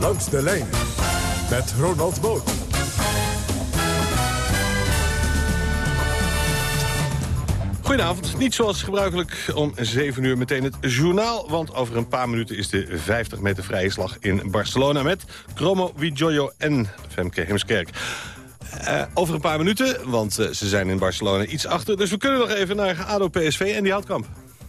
Langs de lijn met Ronald Boot. Goedenavond, niet zoals gebruikelijk om 7 uur meteen het journaal... want over een paar minuten is de 50 meter vrije slag in Barcelona... met Chromo Vigioio en Femke Heemskerk. Uh, over een paar minuten, want uh, ze zijn in Barcelona iets achter... dus we kunnen nog even naar ADO-PSV en die houtkamp.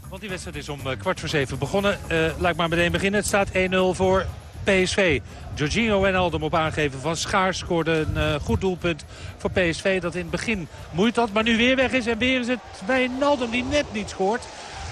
Want die wedstrijd is om uh, kwart voor zeven begonnen. laat ik maar meteen beginnen. Het staat 1-0 voor PSV. Jorginho Wijnaldum op aangeven van Schaars scoorde een uh, goed doelpunt voor PSV. Dat in het begin moeite had, maar nu weer weg is. En weer is het Wijnaldum die net niet scoort.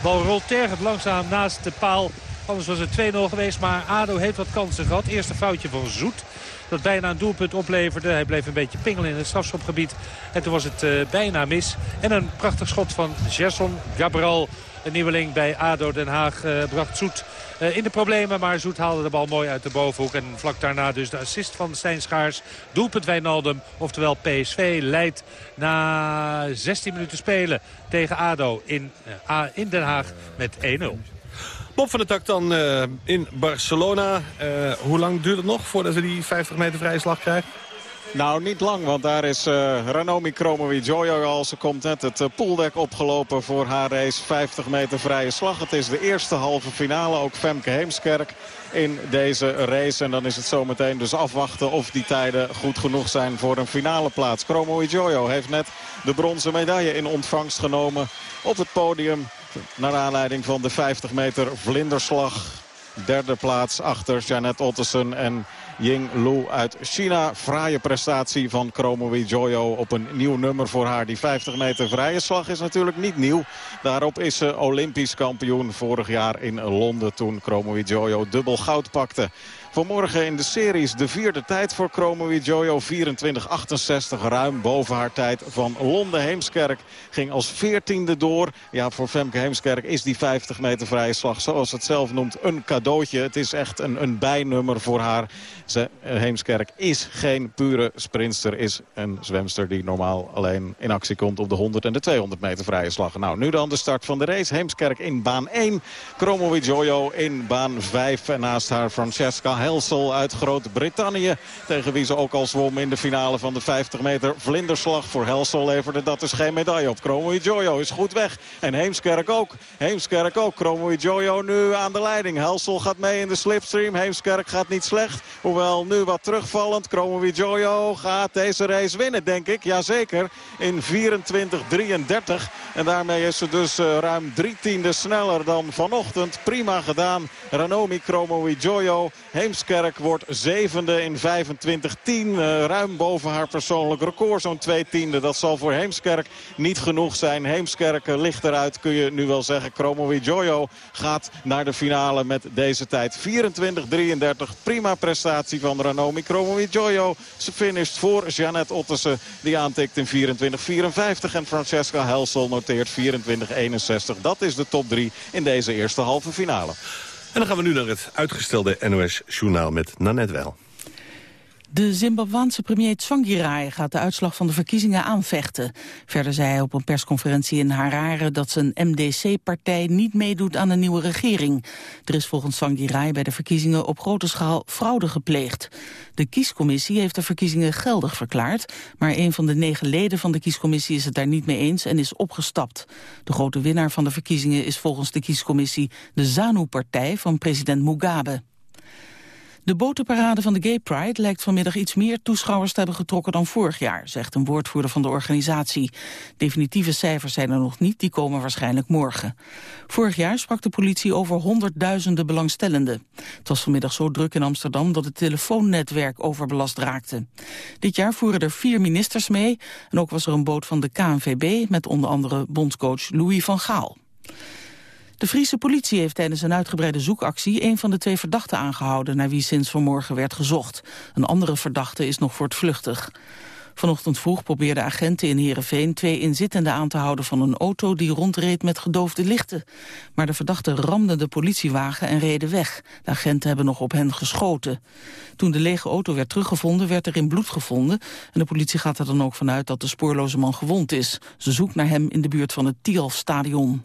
Bal rolt tergend langzaam naast de paal. Anders was het 2-0 geweest, maar ADO heeft wat kansen gehad. Eerste foutje van Zoet. Dat bijna een doelpunt opleverde. Hij bleef een beetje pingelen in het strafschopgebied. En toen was het uh, bijna mis. En een prachtig schot van Gerson Gabral. Een nieuweling bij ADO Den Haag uh, bracht Zoet in de problemen. Maar Zoet haalde de bal mooi uit de bovenhoek. En vlak daarna dus de assist van Stijn Schaars. Doelpunt Wijnaldum. Oftewel PSV leidt na 16 minuten spelen tegen ADO in, uh, in Den Haag met 1-0. Bob van der Tak dan uh, in Barcelona. hoe lang duurt het nog voordat ze die 50 meter vrije slag krijgen? Nou, niet lang, want daar is uh, Ranomi Kromowidjojo al. Ze komt net het uh, pooldek opgelopen voor haar race. 50 meter vrije slag. Het is de eerste halve finale. Ook Femke Heemskerk in deze race. En dan is het zometeen dus afwachten of die tijden goed genoeg zijn voor een finale plaats. Kromowidjojo heeft net de bronzen medaille in ontvangst genomen op het podium. Naar aanleiding van de 50 meter vlinderslag. Derde plaats achter Janet Ottersen en Ying Lu uit China. Fraaie prestatie van Chromo Joyo op een nieuw nummer voor haar. Die 50 meter vrije slag is natuurlijk niet nieuw. Daarop is ze Olympisch kampioen vorig jaar in Londen toen Chromo Joyo dubbel goud pakte. Vanmorgen in de series de vierde tijd voor Chromo Jojo. 24-68 ruim boven haar tijd van Londen. Heemskerk ging als veertiende door. Ja, voor Femke Heemskerk is die 50 meter vrije slag, zoals het zelf noemt, een cadeautje. Het is echt een, een bijnummer voor haar. Ze, eh, Heemskerk is geen pure sprinster. Is een zwemster die normaal alleen in actie komt op de 100 en de 200 meter vrije slag. Nou, nu dan de start van de race. Heemskerk in baan 1. Chromo Jojo in baan 5. En naast haar Francesca Helsel uit Groot-Brittannië. Tegen wie ze ook al zwom in de finale van de 50 meter vlinderslag. Voor Helsel leverde dat dus geen medaille op. Chromo Jojo is goed weg. En Heemskerk ook. Heemskerk ook. Chromo Jojo nu aan de leiding. Helsel gaat mee in de slipstream. Heemskerk gaat niet slecht. Hoewel nu wat terugvallend. Chromo Jojo gaat deze race winnen, denk ik. Jazeker. In 24-33. En daarmee is ze dus uh, ruim drie tienden sneller dan vanochtend. Prima gedaan. Ranomi Chromo Jojo. Heemskerk wordt zevende in 25-10. Uh, ruim boven haar persoonlijk record. Zo'n twee tiende. Dat zal voor Heemskerk niet genoeg zijn. Heemskerk uh, ligt eruit, kun je nu wel zeggen. Chromo Jojo gaat naar de finale met deze tijd. 24-33. Prima prestatie van Ranomi Chromo Jojo. Ze finisht voor Jeannette Ottersen. Die aantikt in 24-54. En Francesca Helsel noteert 24-61. Dat is de top 3 in deze eerste halve finale. En dan gaan we nu naar het uitgestelde NOS-journaal met Nanette Wel. De Zimbabwaanse premier Tsvangirai gaat de uitslag van de verkiezingen aanvechten. Verder zei hij op een persconferentie in Harare dat zijn MDC-partij niet meedoet aan een nieuwe regering. Er is volgens Tsvangirai bij de verkiezingen op grote schaal fraude gepleegd. De kiescommissie heeft de verkiezingen geldig verklaard, maar een van de negen leden van de kiescommissie is het daar niet mee eens en is opgestapt. De grote winnaar van de verkiezingen is volgens de kiescommissie de ZANU-partij van president Mugabe. De botenparade van de Gay Pride lijkt vanmiddag iets meer toeschouwers te hebben getrokken dan vorig jaar, zegt een woordvoerder van de organisatie. Definitieve cijfers zijn er nog niet, die komen waarschijnlijk morgen. Vorig jaar sprak de politie over honderdduizenden belangstellenden. Het was vanmiddag zo druk in Amsterdam dat het telefoonnetwerk overbelast raakte. Dit jaar voeren er vier ministers mee en ook was er een boot van de KNVB met onder andere bondscoach Louis van Gaal. De Friese politie heeft tijdens een uitgebreide zoekactie een van de twee verdachten aangehouden naar wie sinds vanmorgen werd gezocht. Een andere verdachte is nog voortvluchtig. Vanochtend vroeg probeerden agenten in Heerenveen twee inzittenden aan te houden van een auto die rondreed met gedoofde lichten. Maar de verdachten ramden de politiewagen en reden weg. De agenten hebben nog op hen geschoten. Toen de lege auto werd teruggevonden werd er in bloed gevonden en de politie gaat er dan ook vanuit dat de spoorloze man gewond is. Ze zoekt naar hem in de buurt van het Tialf-stadion.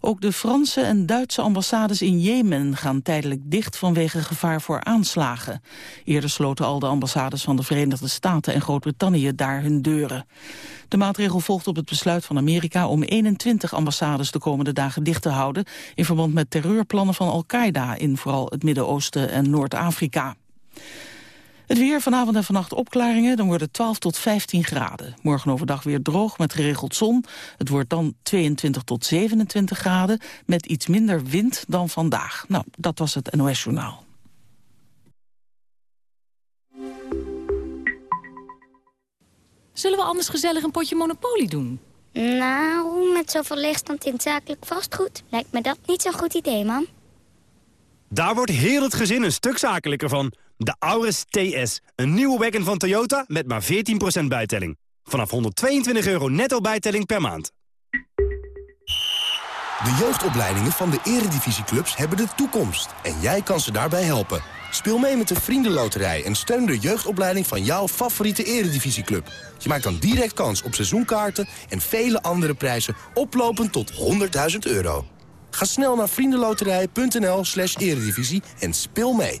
Ook de Franse en Duitse ambassades in Jemen gaan tijdelijk dicht vanwege gevaar voor aanslagen. Eerder sloten al de ambassades van de Verenigde Staten en Groot-Brittannië daar hun deuren. De maatregel volgt op het besluit van Amerika om 21 ambassades de komende dagen dicht te houden in verband met terreurplannen van Al-Qaeda in vooral het Midden-Oosten en Noord-Afrika. Het weer vanavond en vannacht opklaringen, dan wordt het 12 tot 15 graden. Morgen overdag weer droog met geregeld zon. Het wordt dan 22 tot 27 graden met iets minder wind dan vandaag. Nou, dat was het NOS Journaal. Zullen we anders gezellig een potje Monopoly doen? Nou, met zoveel leegstand in zakelijk vastgoed lijkt me dat niet zo'n goed idee, man. Daar wordt heel het gezin een stuk zakelijker van. De Auris TS, een nieuwe wagon van Toyota met maar 14% bijtelling. Vanaf 122 euro netto bijtelling per maand. De jeugdopleidingen van de eredivisieclubs hebben de toekomst. En jij kan ze daarbij helpen. Speel mee met de Vriendenloterij en steun de jeugdopleiding van jouw favoriete eredivisieclub. Je maakt dan direct kans op seizoenkaarten en vele andere prijzen oplopend tot 100.000 euro. Ga snel naar vriendenloterij.nl slash eredivisie en speel mee.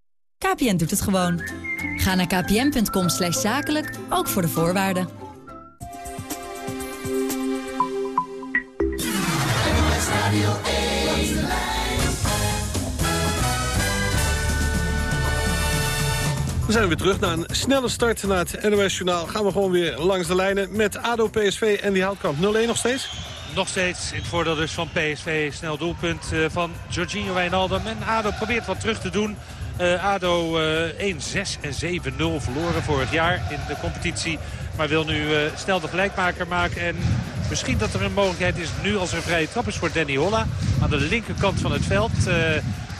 KPN doet het gewoon. Ga naar kpn.com zakelijk, ook voor de voorwaarden. We zijn weer terug na een snelle start naar het NOS Journaal. Gaan we gewoon weer langs de lijnen met ADO, PSV en die houtkamp 0-1 nog steeds? Nog steeds in het voordeel dus van PSV. Snel doelpunt eh, van Jorginho Wijnaldum. En ADO probeert wat terug te doen. Uh, ADO uh, 1-6 en 7-0 verloren vorig jaar in de competitie. Maar wil nu uh, snel de gelijkmaker maken. En misschien dat er een mogelijkheid is nu als er een vrije trap is voor Danny Holla. Aan de linkerkant van het veld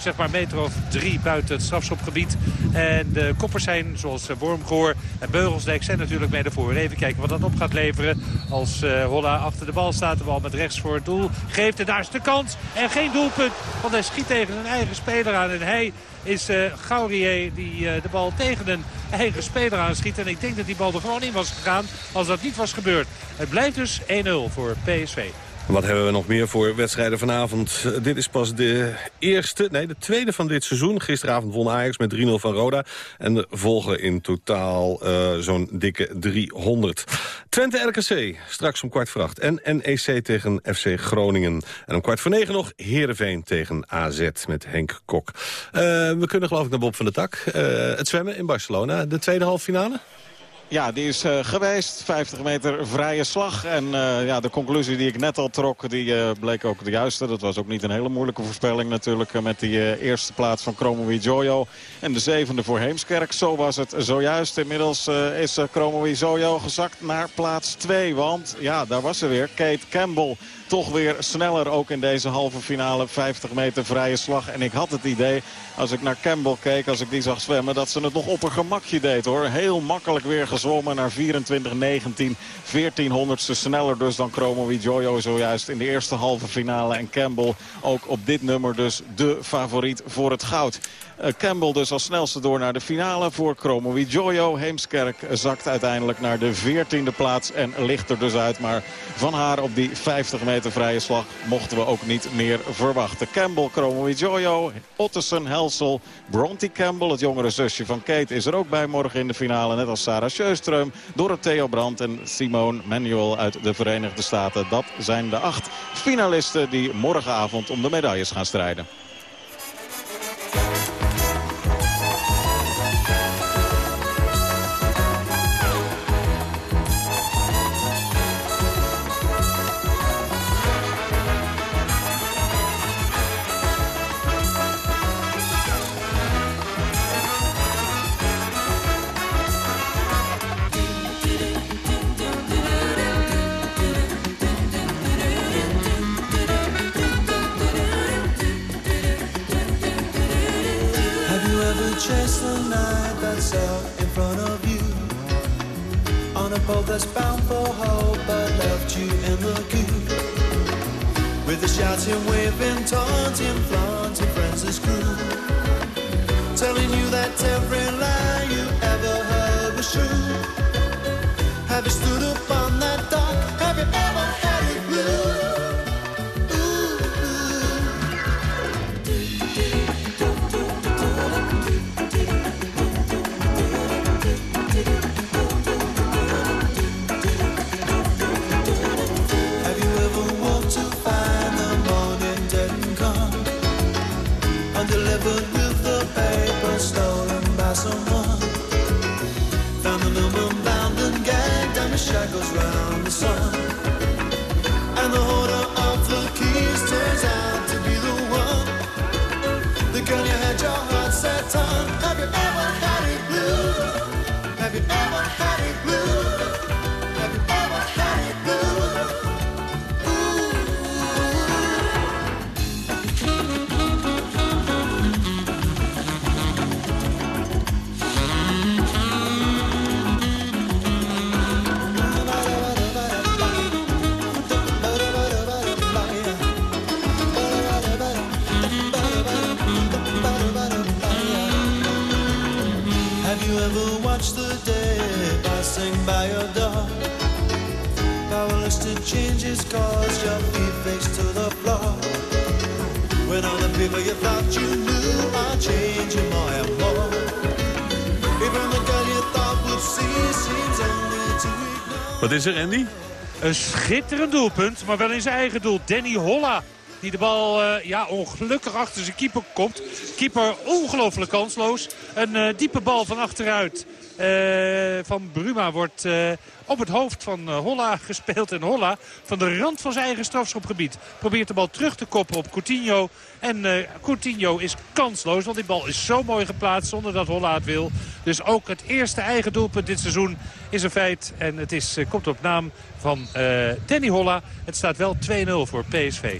zeg maar meter of drie buiten het strafschopgebied. En de koppers zijn, zoals eh, Wormgoor en Beugelsdijk, zijn natuurlijk mee ervoor. Even kijken wat dat op gaat leveren als uh, Holla achter de bal staat. De bal met rechts voor het doel geeft. En daar is de kans. En geen doelpunt, want hij schiet tegen een eigen speler aan. En hij is uh, Gaurier die de bal tegen een eigen speler aanschiet. En ik denk dat die bal er gewoon in was gegaan als dat niet was gebeurd. Het blijft dus 1-0 voor PSV. Wat hebben we nog meer voor wedstrijden vanavond? Dit is pas de eerste, nee de tweede van dit seizoen. Gisteravond won Ajax met 3-0 van Roda. En er volgen in totaal uh, zo'n dikke 300. Twente RKC, straks om kwart voor acht. En NEC tegen FC Groningen. En om kwart voor negen nog Heerenveen tegen AZ met Henk Kok. Uh, we kunnen geloof ik naar Bob van der Tak. Uh, het zwemmen in Barcelona, de tweede halve finale. Ja, die is uh, geweest. 50 meter vrije slag. En uh, ja, de conclusie die ik net al trok, die uh, bleek ook de juiste. Dat was ook niet een hele moeilijke voorspelling natuurlijk. met die eerste plaats van Chromo Jojo. En de zevende voor Heemskerk. Zo was het zojuist. Inmiddels is Chromo Jojo gezakt naar plaats 2. Want ja, daar was ze weer. Kate Campbell toch weer sneller ook in deze halve finale 50 meter vrije slag. En ik had het idee, als ik naar Campbell keek, als ik die zag zwemmen... dat ze het nog op een gemakje deed hoor. Heel makkelijk weer gezwommen naar 24-19. 1400ste sneller dus dan Chromo Jojo zojuist in de eerste halve finale. En Campbell ook op dit nummer dus de favoriet voor het goud. Uh, Campbell dus als snelste door naar de finale voor Chromo Jojo. Heemskerk zakt uiteindelijk naar de 14e plaats en ligt er dus uit. Maar van haar op die 50 meter vrije slag mochten we ook niet meer verwachten. Campbell, Chromo Jojo, Ottesen, Helsel, Bronte Campbell, het jongere zusje van Kate, is er ook bij morgen in de finale. Net als Sarah Sjöström, Dorotheo Brandt en Simone Manuel uit de Verenigde Staten. Dat zijn de acht finalisten die morgenavond om de medailles gaan strijden. Wat is er, Andy? Een schitterend doelpunt, maar wel in zijn eigen doel. Danny Holla die de bal eh, ja, ongelukkig achter zijn keeper komt. Keeper ongelooflijk kansloos. Een eh, diepe bal van achteruit eh, van Bruma wordt eh, op het hoofd van eh, Holla gespeeld. En Holla van de rand van zijn eigen strafschopgebied probeert de bal terug te koppen op Coutinho. En uh, Coutinho is kansloos, want die bal is zo mooi geplaatst zonder dat Holla het wil. Dus ook het eerste eigen doelpunt dit seizoen is een feit. En het is, komt op naam van Danny Holla. Het staat wel 2-0 voor PSV.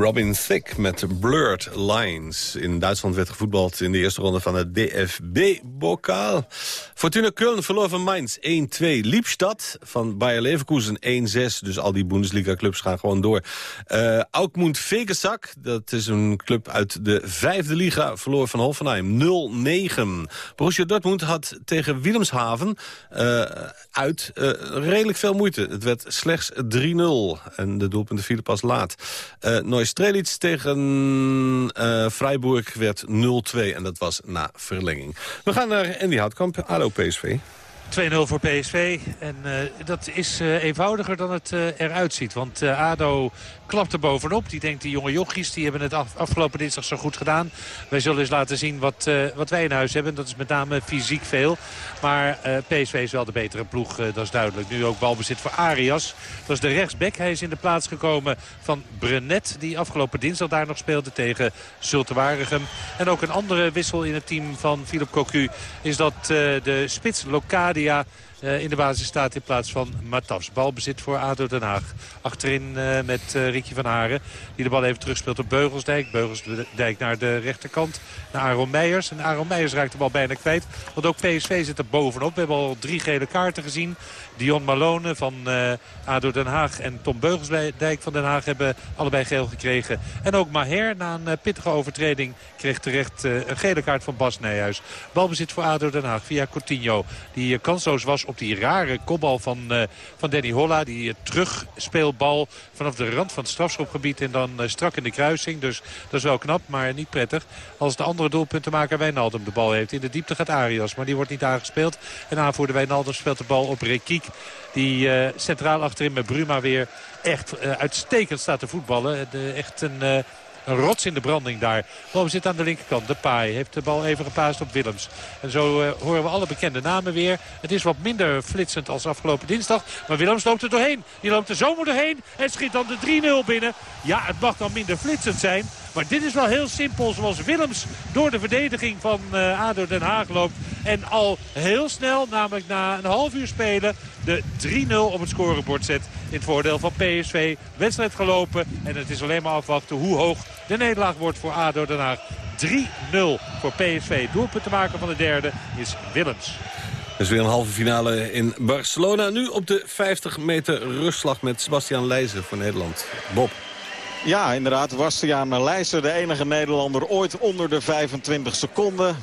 Robin Thicke met Blurred Lines. In Duitsland werd gevoetbald in de eerste ronde van het DFB-bokaal. Fortuna Köln verloor van Mainz 1-2. Liepstad van Bayer Leverkusen 1-6. Dus al die Bundesliga-clubs gaan gewoon door. Uh, Aukmund Vegesak, dat is een club uit de vijfde liga, verloor van Hoffenheim 0-9. Borussia Dortmund had tegen Willemshaven uh, uit uh, redelijk veel moeite. Het werd slechts 3-0 en de doelpunten vielen pas laat. Uh, Neustrelitz tegen uh, Freiburg werd 0-2 en dat was na verlenging. We gaan naar Andy Houtkamp, PSV. 2-0 voor PSV. En uh, dat is uh, eenvoudiger dan het uh, eruit ziet. Want ADO klapt er bovenop. Die denkt, die jonge jochies die hebben het af, afgelopen dinsdag zo goed gedaan. Wij zullen eens laten zien wat, wat wij in huis hebben. Dat is met name fysiek veel. Maar PSV is wel de betere ploeg, dat is duidelijk. Nu ook balbezit voor Arias. Dat is de rechtsback. Hij is in de plaats gekomen van Brenet. Die afgelopen dinsdag daar nog speelde tegen Zulte Waregem. En ook een andere wissel in het team van Philip Cocu is dat de spits Locadi Gadia uh, in de basis staat in plaats van Matas. Balbezit voor ADO Den Haag. Achterin uh, met uh, Ricky van Haren. Die de bal even terugspeelt op Beugelsdijk. Beugelsdijk naar de rechterkant. Naar Aaron Meijers. En Aaron Meijers raakt de bal bijna kwijt. Want ook PSV zit er bovenop. We hebben al drie gele kaarten gezien. Dion Malone van ADO Den Haag en Tom Beugelsdijk van Den Haag hebben allebei geel gekregen. En ook Maher na een pittige overtreding kreeg terecht een gele kaart van Bas Nijhuis. Balbezit voor ADO Den Haag via Coutinho. Die kansloos was op die rare kopbal van, uh, van Danny Holla. Die uh, terugspeelbal vanaf de rand van het strafschopgebied en dan uh, strak in de kruising. Dus dat is wel knap, maar niet prettig. Als de andere doelpuntenmaker Wijnaldum de bal heeft. In de diepte gaat Arias, maar die wordt niet aangespeeld. En aanvoerder Wijnaldum speelt de bal op Rekiek. Die centraal achterin met Bruma weer echt uitstekend staat te voetballen. De, echt een een rots in de branding daar. Bal zit aan de linkerkant. De Paai heeft de bal even gepaast op Willems. En zo uh, horen we alle bekende namen weer. Het is wat minder flitsend als afgelopen dinsdag. Maar Willems loopt er doorheen. Die loopt er zomaar doorheen. En schiet dan de 3-0 binnen. Ja, het mag dan minder flitsend zijn. Maar dit is wel heel simpel zoals Willems door de verdediging van uh, ADO Den Haag loopt. En al heel snel, namelijk na een half uur spelen, de 3-0 op het scorebord zet. In het voordeel van PSV. Wedstrijd gelopen en het is alleen maar afwachten hoe hoog de nederlaag wordt voor ADO Den Haag. 3-0 voor PSV. Doelpunt te maken van de derde is Willems. Dus weer een halve finale in Barcelona. Nu op de 50 meter rustslag met Sebastian Leijzen voor Nederland. Bob. Ja, inderdaad. Bastiaan Leijsen, de enige Nederlander ooit onder de 25 seconden. 24-73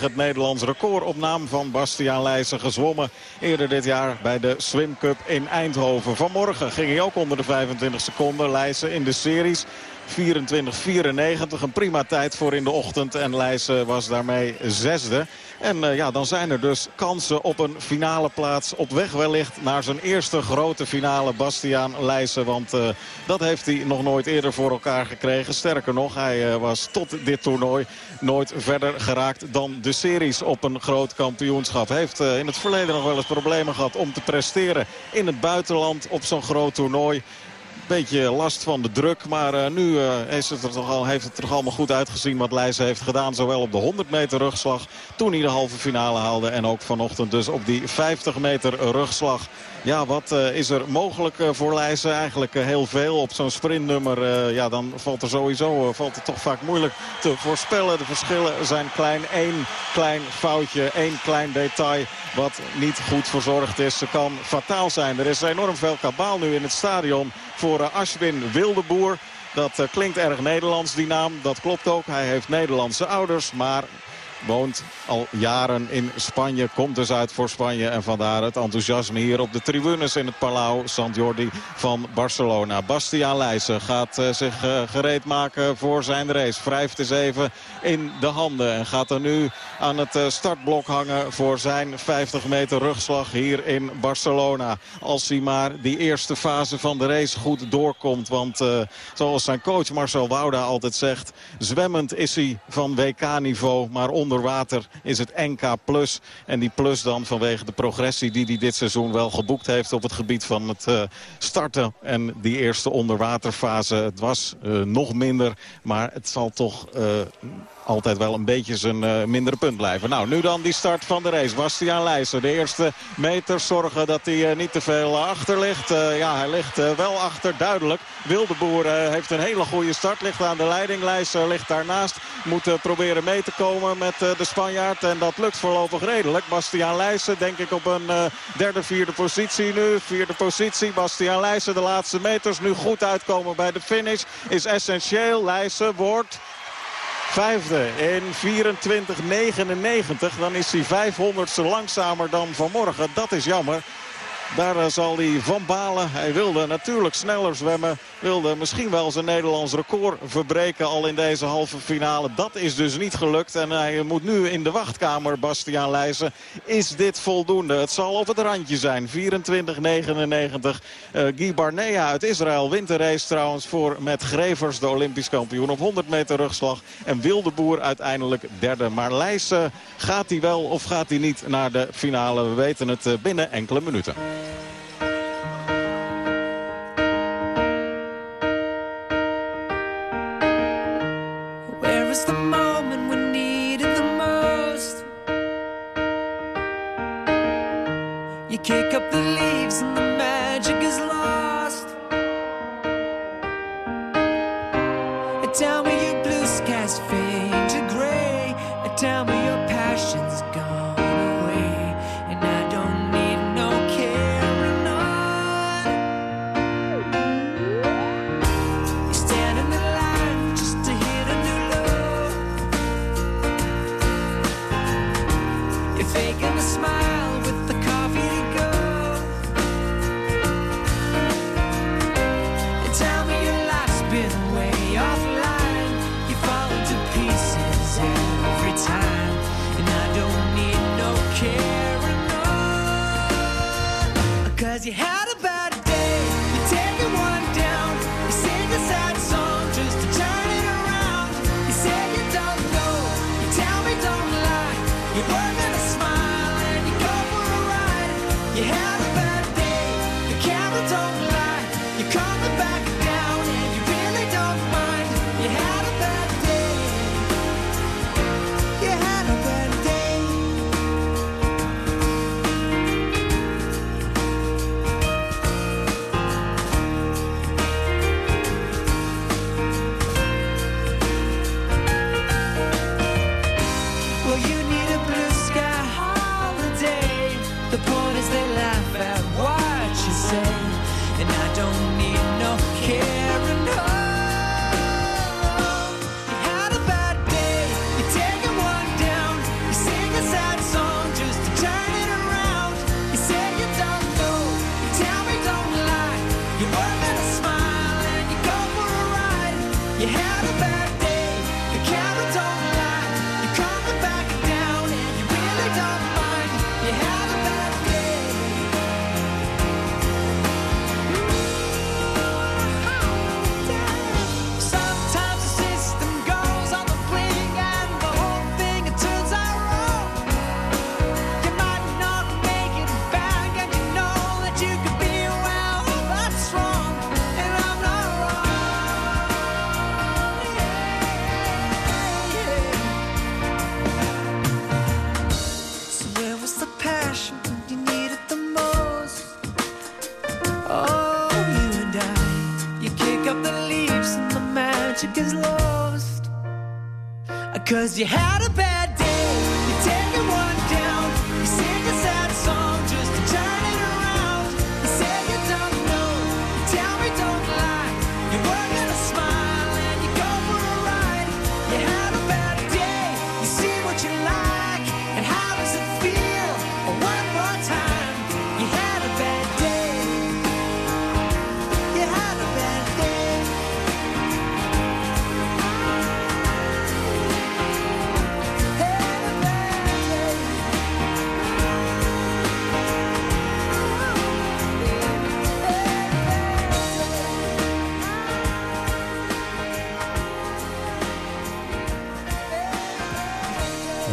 het Nederlands record op naam van Bastiaan Leijsen gezwommen. Eerder dit jaar bij de Swim Cup in Eindhoven. Vanmorgen ging hij ook onder de 25 seconden. Leijsen in de series. 24-94. Een prima tijd voor in de ochtend. En Leijsen was daarmee zesde. En uh, ja, dan zijn er dus kansen op een finale plaats. Op weg wellicht naar zijn eerste grote finale. Bastiaan Leijsen. Want uh, dat heeft hij nog nooit eerder voor elkaar gekregen. Sterker nog, hij was tot dit toernooi nooit verder geraakt dan de series op een groot kampioenschap. Heeft in het verleden nog wel eens problemen gehad om te presteren in het buitenland op zo'n groot toernooi beetje last van de druk. Maar uh, nu uh, heeft, het er toch al, heeft het er toch allemaal goed uitgezien wat Leijzen heeft gedaan. Zowel op de 100 meter rugslag toen hij de halve finale haalde. En ook vanochtend dus op die 50 meter rugslag. Ja, wat uh, is er mogelijk voor Leijzen? Eigenlijk heel veel op zo'n sprintnummer. ja, dan valt er sowieso valt het toch vaak moeilijk te voorspellen. De verschillen zijn klein. Eén klein foutje, één klein detail wat niet goed verzorgd is. Ze kan fataal zijn. Er is enorm veel kabaal nu in het stadion voor uh, Ashwin Wildeboer. Dat uh, klinkt erg Nederlands, die naam. Dat klopt ook. Hij heeft Nederlandse ouders. Maar woont al jaren in Spanje. Komt dus uit voor Spanje. En vandaar het enthousiasme hier op de tribunes in het Palau Sant Jordi van Barcelona. Bastiaan Leijsen gaat uh, zich uh, gereed maken voor zijn race. Wrijft eens even in de handen. En gaat er nu aan het uh, startblok hangen voor zijn 50 meter rugslag hier in Barcelona. Als hij maar die eerste fase van de race goed doorkomt. Want zoals zijn coach Marcel Wouda altijd zegt... zwemmend is hij van WK-niveau, maar onder water is het NK+. Plus. En die plus dan vanwege de progressie die hij dit seizoen wel geboekt heeft... op het gebied van het uh, starten en die eerste onderwaterfase. Het was uh, nog minder, maar het zal toch... Uh, altijd wel een beetje zijn uh, mindere punt blijven. Nou, nu dan die start van de race. Bastiaan Leijsen, de eerste meters zorgen dat hij uh, niet te veel achter ligt. Uh, ja, hij ligt wel achter, duidelijk. Wildeboer heeft een hele goede start, ligt aan de leiding. Leijsen ligt daarnaast, moet proberen mee te komen met de Spanjaard. En dat lukt voorlopig redelijk. Bastiaan Leijsen denk ik op een derde, vierde positie nu. Vierde positie, Bastiaan Leijsen de laatste meters. Nu goed uitkomen bij de finish is essentieel. Leijsen wordt Vijfde in 24.99. Dan is hij 500ste langzamer dan vanmorgen. Dat is jammer. Daar eh, zal hij van balen. Hij wilde natuurlijk sneller zwemmen. Wilde misschien wel zijn Nederlands record verbreken al in deze halve finale. Dat is dus niet gelukt. En hij moet nu in de wachtkamer, Bastiaan Leijzen. Is dit voldoende? Het zal op het randje zijn. 24-99. Uh, Guy Barnea uit Israël wint de race trouwens voor met Grevers, de Olympisch kampioen. Op 100 meter rugslag. En Wildeboer uiteindelijk derde. Maar Leijzen gaat hij wel of gaat hij niet naar de finale? We weten het eh, binnen enkele minuten. Kick up the leaves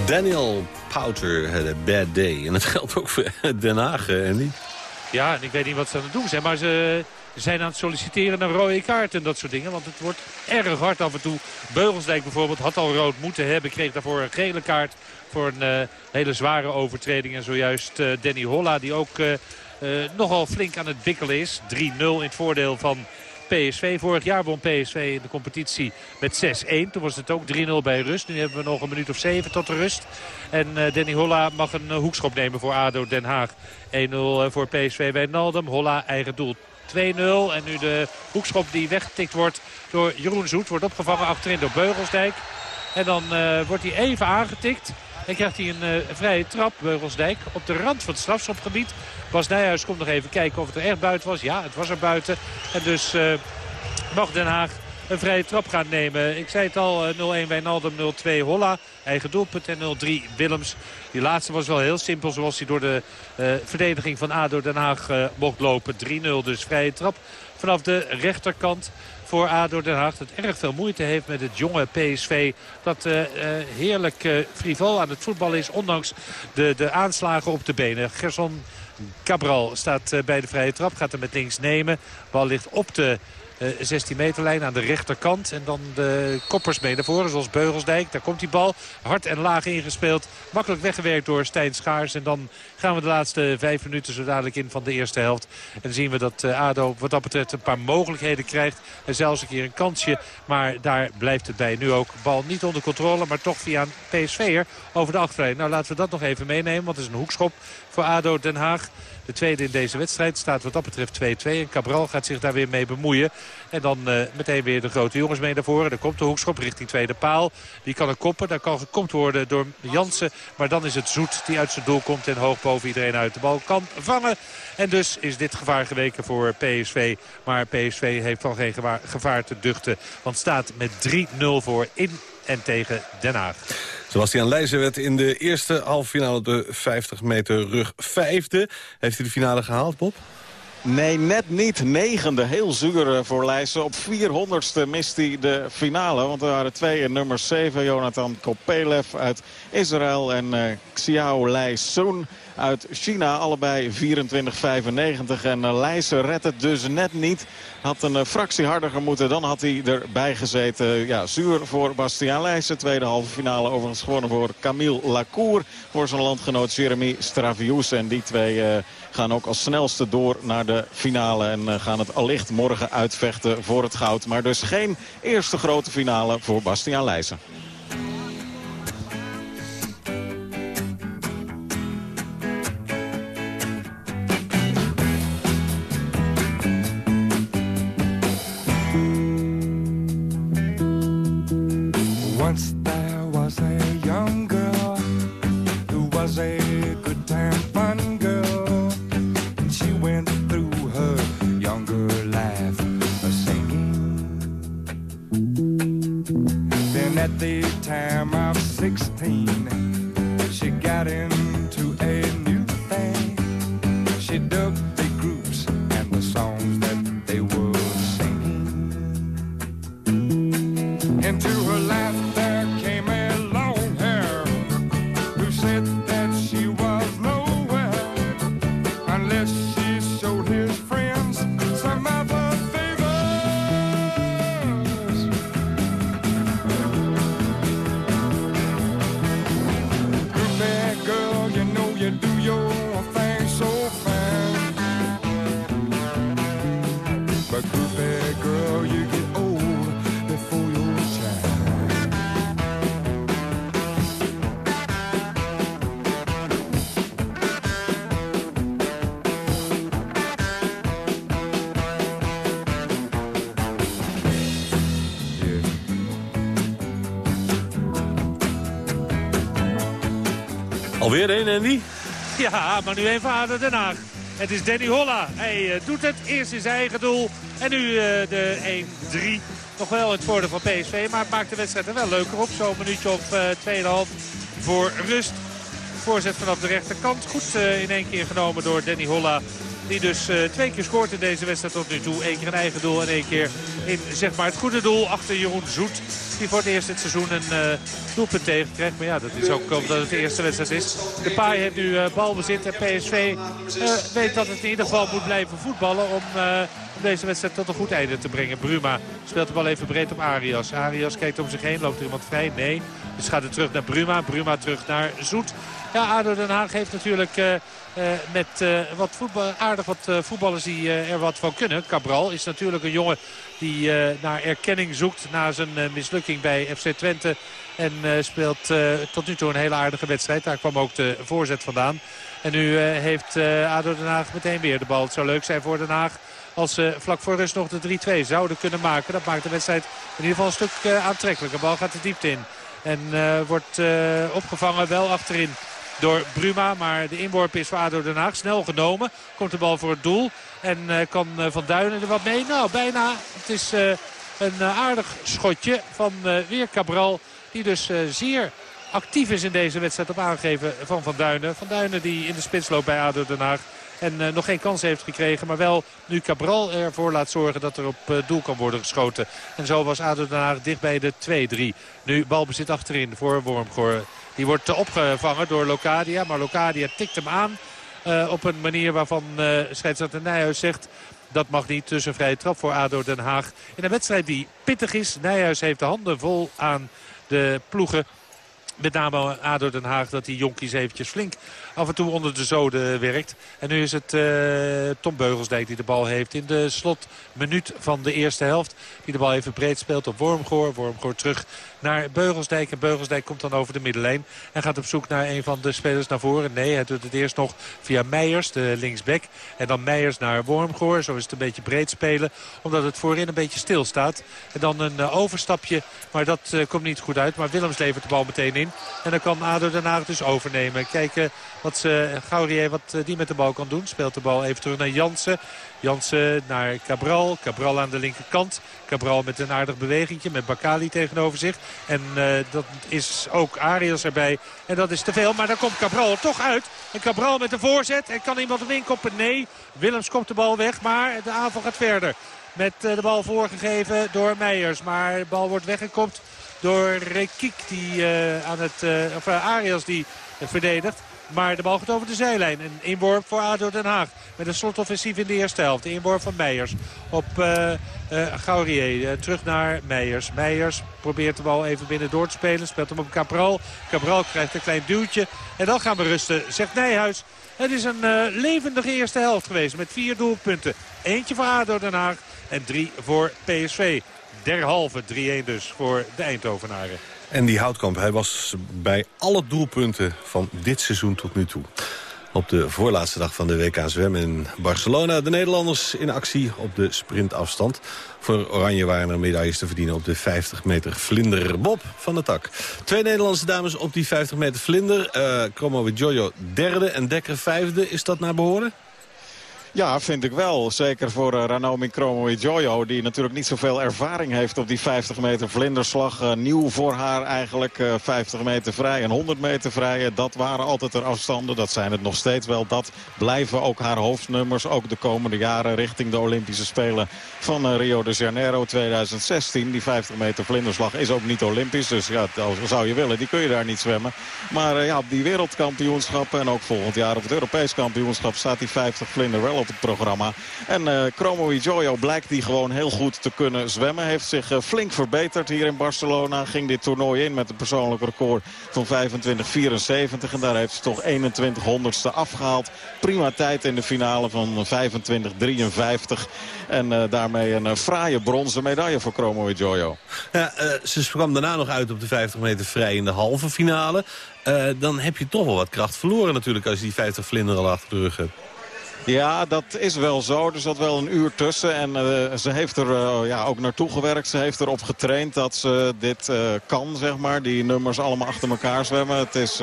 Daniel Pouter had a bad day. En dat geldt ook voor Den Haag, eh, en niet. Ja, en ik weet niet wat ze aan het doen zijn. Maar ze, zijn aan het solliciteren naar rode kaart en dat soort dingen. Want het wordt erg hard af en toe. Beugelsdijk bijvoorbeeld had al rood moeten hebben. Kreeg daarvoor een gele kaart voor een uh, hele zware overtreding. En zojuist Danny Holla die ook nogal flink aan het wikkelen is. 3-0 in het voordeel van PSV. Vorig jaar won PSV in de competitie met 6-1. Toen was het ook 3-0 bij rust. Nu hebben we nog een minuut of 7 tot de rust. En uh, Danny Holla mag een uh, hoekschop nemen voor ADO Den Haag. 1-0 voor PSV bij Naldum. Holla eigen doel 2-0. En nu de hoekschop die weggetikt wordt door Jeroen Zoet. Wordt opgevangen achterin door Beugelsdijk. En dan wordt hij even aangetikt. En krijgt hij een vrije trap, Beugelsdijk, op de rand van het strafschopgebied. Bas Nijhuis komt nog even kijken of het er echt buiten was. Ja, het was er buiten. En dus uh, mag Den Haag een vrije trap gaan nemen. Ik zei het al, 0-1 Wijnaldum, 0-2 Holla. Eigen doelpunt en 0-3 Willems. Die laatste was wel heel simpel zoals hij door de uh, verdediging van ADO Den Haag mocht lopen. 3-0 dus vrije trap vanaf de rechterkant voor ADO Den Haag. Dat erg veel moeite heeft met het jonge PSV. Dat heerlijk uh, frivol aan het voetballen is. Ondanks de, de aanslagen op de benen. Gerson Cabral staat bij de vrije trap. Gaat er met links nemen. Bal ligt op de 16 meterlijn aan de rechterkant. En dan de koppers mee naar voren, zoals Beugelsdijk. Daar komt die bal hard en laag ingespeeld. Makkelijk weggewerkt door Stijn Schaars. En dan gaan we de laatste vijf minuten zo dadelijk in van de eerste helft. En zien we dat uh, ADO wat dat betreft een paar mogelijkheden krijgt. En zelfs een keer een kansje. Maar daar blijft het bij. Nu ook bal niet onder controle, maar toch via een PSV'er over de achterlijn. Nou laten we dat nog even meenemen, want het is een hoekschop voor ADO Den Haag. De tweede in deze wedstrijd staat wat dat betreft 2-2. En Cabral gaat zich daar weer mee bemoeien. En dan uh, meteen weer de grote jongens mee naar voren. Dan komt de hoekschop richting tweede paal. Die kan er koppen. Daar kan gekopt worden door Jansen. Maar dan is het Zoet die uit zijn doel komt en hoog boven iedereen uit de bal kan vangen. En dus is dit gevaar geweken voor PSV. Maar PSV heeft van geen gevaar, te duchten. Want staat met 3-0 voor in en tegen Den Haag. Sebastian Leijzen werd in de eerste halve finale de 50 meter rug vijfde. Heeft hij de finale gehaald, Bob? Nee, net niet. Negende. Heel zuur voor Leijsen. Op 400ste mist hij de finale. Want er waren twee in nummer 7. Jonathan Kopelev uit Israël en uh, Xiao Lei uit China. Allebei 24,95. En uh, Leijsen redt het dus net niet. Had een uh, fractie harder moeten. Dan had hij erbij gezeten. Ja, zuur voor Bastiaan Leijsen. Tweede halve finale overigens gewonnen voor Camille Lacour. Voor zijn landgenoot Jeremy Stravius. En die twee gaan ook als snelste door naar de finale. En gaan het allicht morgen uitvechten voor het goud. Maar dus geen eerste grote finale voor Bastiaan Leijsen. At the time of 16, she got into a new thing. She dug Alweer één, Andy? Ja, maar nu even aan Den Haag. Het is Danny Holla. Hij uh, doet het. Eerst in zijn eigen doel. En nu uh, de 1-3. Nog wel het voordeel van PSV. Maar het maakt de wedstrijd er wel leuker op. Zo'n minuutje of uh, 2,5 voor rust. Voorzet vanaf de rechterkant. Goed in één keer genomen door Danny Holla. Die dus eh, twee keer scoort in deze wedstrijd tot nu toe. Eén keer een eigen doel en één keer in zeg maar, het goede doel achter Jeroen Zoet. Die voor het eerst dit seizoen een uh, doelpunt tegenkrijgt. Maar ja, dat is ook omdat het de eerste wedstrijd is. De paai heeft nu uh, balbezit en PSV weet dat het in ieder geval moet blijven voetballen om om deze wedstrijd tot een goed einde te brengen. Bruma speelt de bal even breed op Arias. Arias kijkt om zich heen. Loopt er iemand vrij? Nee. Dus gaat het terug naar Bruma. Bruma terug naar Zoet. Ja, ADO Den Haag heeft natuurlijk uh, uh, met uh, wat voetbal, aardig wat voetballers die er wat van kunnen. Cabral is natuurlijk een jongen die naar erkenning zoekt na zijn mislukking bij FC Twente. En speelt tot nu toe een hele aardige wedstrijd. Daar kwam ook de voorzet vandaan. En nu heeft ADO Den Haag meteen weer de bal. Het zou leuk zijn voor Den Haag als ze vlak voor rust nog de 3-2 zouden kunnen maken. Dat maakt de wedstrijd in ieder geval een stuk aantrekkelijker. De bal gaat de diepte in. En wordt opgevangen wel achterin door Bruma. Maar de inworp is voor ADO Den Haag snel genomen. Komt de bal voor het doel. En uh, kan Van Duinen er wat mee? Nou, bijna. Het is een aardig schotje van weer Cabral. Die dus zeer actief is in deze wedstrijd op aangeven van Van Duinen. Van Duinen die in de spits loopt bij ADO Den Haag. En nog geen kans heeft gekregen. Maar wel nu Cabral ervoor laat zorgen dat er op doel kan worden geschoten. En zo was ADO Den Haag dicht bij de 2-3. Nu balbezit achterin voor Wormgoor. Die wordt uh, opgevangen door Locadia. Maar Locadia tikt hem aan. op een manier waarvan uh, scheidsrechter Nijhuis zegt... Dat mag niet tussen vrije trap voor ADO Den Haag. In een wedstrijd die pittig is. Nijhuis heeft de handen vol aan de ploegen. Met name ADO Den Haag dat die jonkies eventjes flink af en toe onder de zoden werkt. En nu is het uh, Tom Beugelsdijk die de bal heeft in de slotminuut van de eerste helft. Die de bal even breed speelt op Wormgoor. Wormgoor terug naar Beugelsdijk. En Beugelsdijk komt dan over de middenlijn. En gaat op zoek naar een van de spelers naar voren. Nee, hij doet het eerst nog via Meijers, de linksback. En dan Meijers naar Wormgoor. Zo is het een beetje breed spelen. Omdat het voorin een beetje stil staat. En dan een uh, overstapje. Maar dat uh, komt niet goed uit. Maar Willems levert de bal meteen in. En dan kan ADO daarna dus overnemen. Kijken wat ze, Gaurier wat eh, die met de bal kan doen. Speelt de bal even terug naar Jansen. Jansen naar Cabral. Cabral aan de linkerkant. Cabral met een aardig bewegingje met Bakali tegenover zich. En uh, dat is ook Arias erbij. En dat is te veel. Maar dan komt Cabral toch uit. En Cabral met de voorzet. En kan iemand hem inkoppen? Nee. Willems komt de bal weg. Maar de aanval gaat verder. Met de bal voorgegeven door Meijers. Maar de bal wordt weggekopt door Rekiek. Die aan het... of Arias die verdedigt. Maar de bal gaat over de zijlijn. Een inworp voor ADO Den Haag. Met een slotoffensief in de eerste helft. De inworp van Meijers op uh, Gaurier. Uh, terug naar Meijers. Meijers probeert de bal even binnen door te spelen. Speelt hem op Cabral. Cabral krijgt een klein duwtje. En dan gaan we rusten, zegt Nijhuis. Het is een levendige eerste helft geweest met vier doelpunten. Eentje voor ADO Den Haag en drie voor PSV. Derhalve 3-1 dus voor de Eindhovenaren. En die Houtkamp, hij was bij alle doelpunten van dit seizoen tot nu toe. Op de voorlaatste dag van de WK Zwem in Barcelona. De Nederlanders in actie op de sprintafstand. Voor Oranje waren er medailles te verdienen op de 50 meter vlinder. Bob van de Tak. Twee Nederlandse dames op die 50 meter vlinder. Uh, Kromo Jojo derde en Dekker vijfde. Is dat naar behoren? Ja, vind ik wel. Zeker voor uh, Ranomi Kromowidjojo. Die natuurlijk niet zoveel ervaring heeft op die 50 meter vlinderslag. Uh, nieuw voor haar eigenlijk. Uh, 50 meter vrij en 100 meter vrij. dat waren altijd haar afstanden. Dat zijn het nog steeds wel. Dat blijven ook haar hoofdnummers. Ook de komende jaren richting de Olympische Spelen van Rio de Janeiro 2016. Die 50 meter vlinderslag is ook niet Olympisch. Dus ja, zou je willen, die kun je daar niet zwemmen. Maar ja, op die wereldkampioenschappen en ook volgend jaar op het Europees kampioenschap staat die 50 vlinder wel op het programma. En uh, Chromo Jojo blijkt die gewoon heel goed te kunnen zwemmen. Heeft zich uh, flink verbeterd hier in Barcelona. Ging dit toernooi in met een persoonlijk record van 25-74. En daar heeft ze toch 21 honderdste afgehaald. Prima tijd in de finale van 25-53. En uh, daarmee een fraaie bronzen medaille voor Chromo Jojo. Ja, ze kwam daarna nog uit op de 50 meter vrij in de halve finale. dan heb je toch wel wat kracht verloren natuurlijk als je die 50 vlinder al achter de rug hebt. Ja, dat is wel zo. Er zat wel een uur tussen. En uh, ze heeft er uh, ja, ook naartoe gewerkt. Ze heeft erop getraind dat ze dit uh, kan, zeg maar. Die nummers allemaal achter elkaar zwemmen. Het is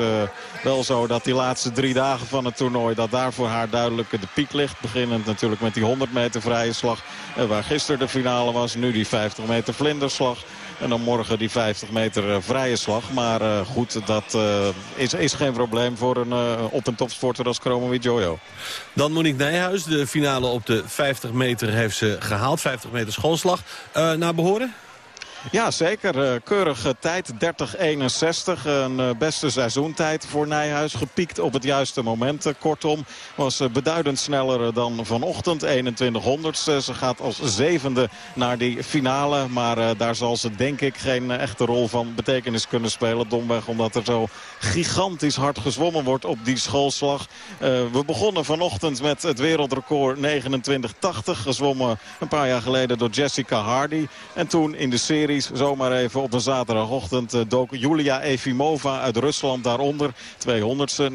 wel zo dat die laatste drie dagen van het toernooi... dat daar voor haar duidelijk de piek ligt. Beginnend natuurlijk met die 100 meter vrije slag. waar gisteren de finale was. Nu die 50 meter vlinderslag. En dan morgen die 50 meter eh, vrije slag. Maar eh, goed, dat eh, is, is geen probleem voor een op- en topsporter als Chromo Jojo. Dan Monique Nijhuis. De finale op de 50 meter heeft ze gehaald. 50 meter schoolslag. Naar behoren? Ja, zeker. Eh, keurige tijd. 30-61. Een eh, beste seizoentijd voor Nijhuis. Gepiekt op het juiste moment. Eh, kortom, was beduidend sneller dan vanochtend. 2100 Ze gaat als zevende naar die finale. Maar daar zal ze denk ik geen echte rol van betekenis kunnen spelen. Domweg omdat er zo gigantisch hard gezwommen wordt op die schoolslag. We begonnen vanochtend met het wereldrecord 29-80. Gezwommen een paar jaar geleden door Jessica Hardy. En toen in de series, zomaar even op een zaterdagochtend... eh, dook Julia Efimova uit Rusland daaronder. 200ste,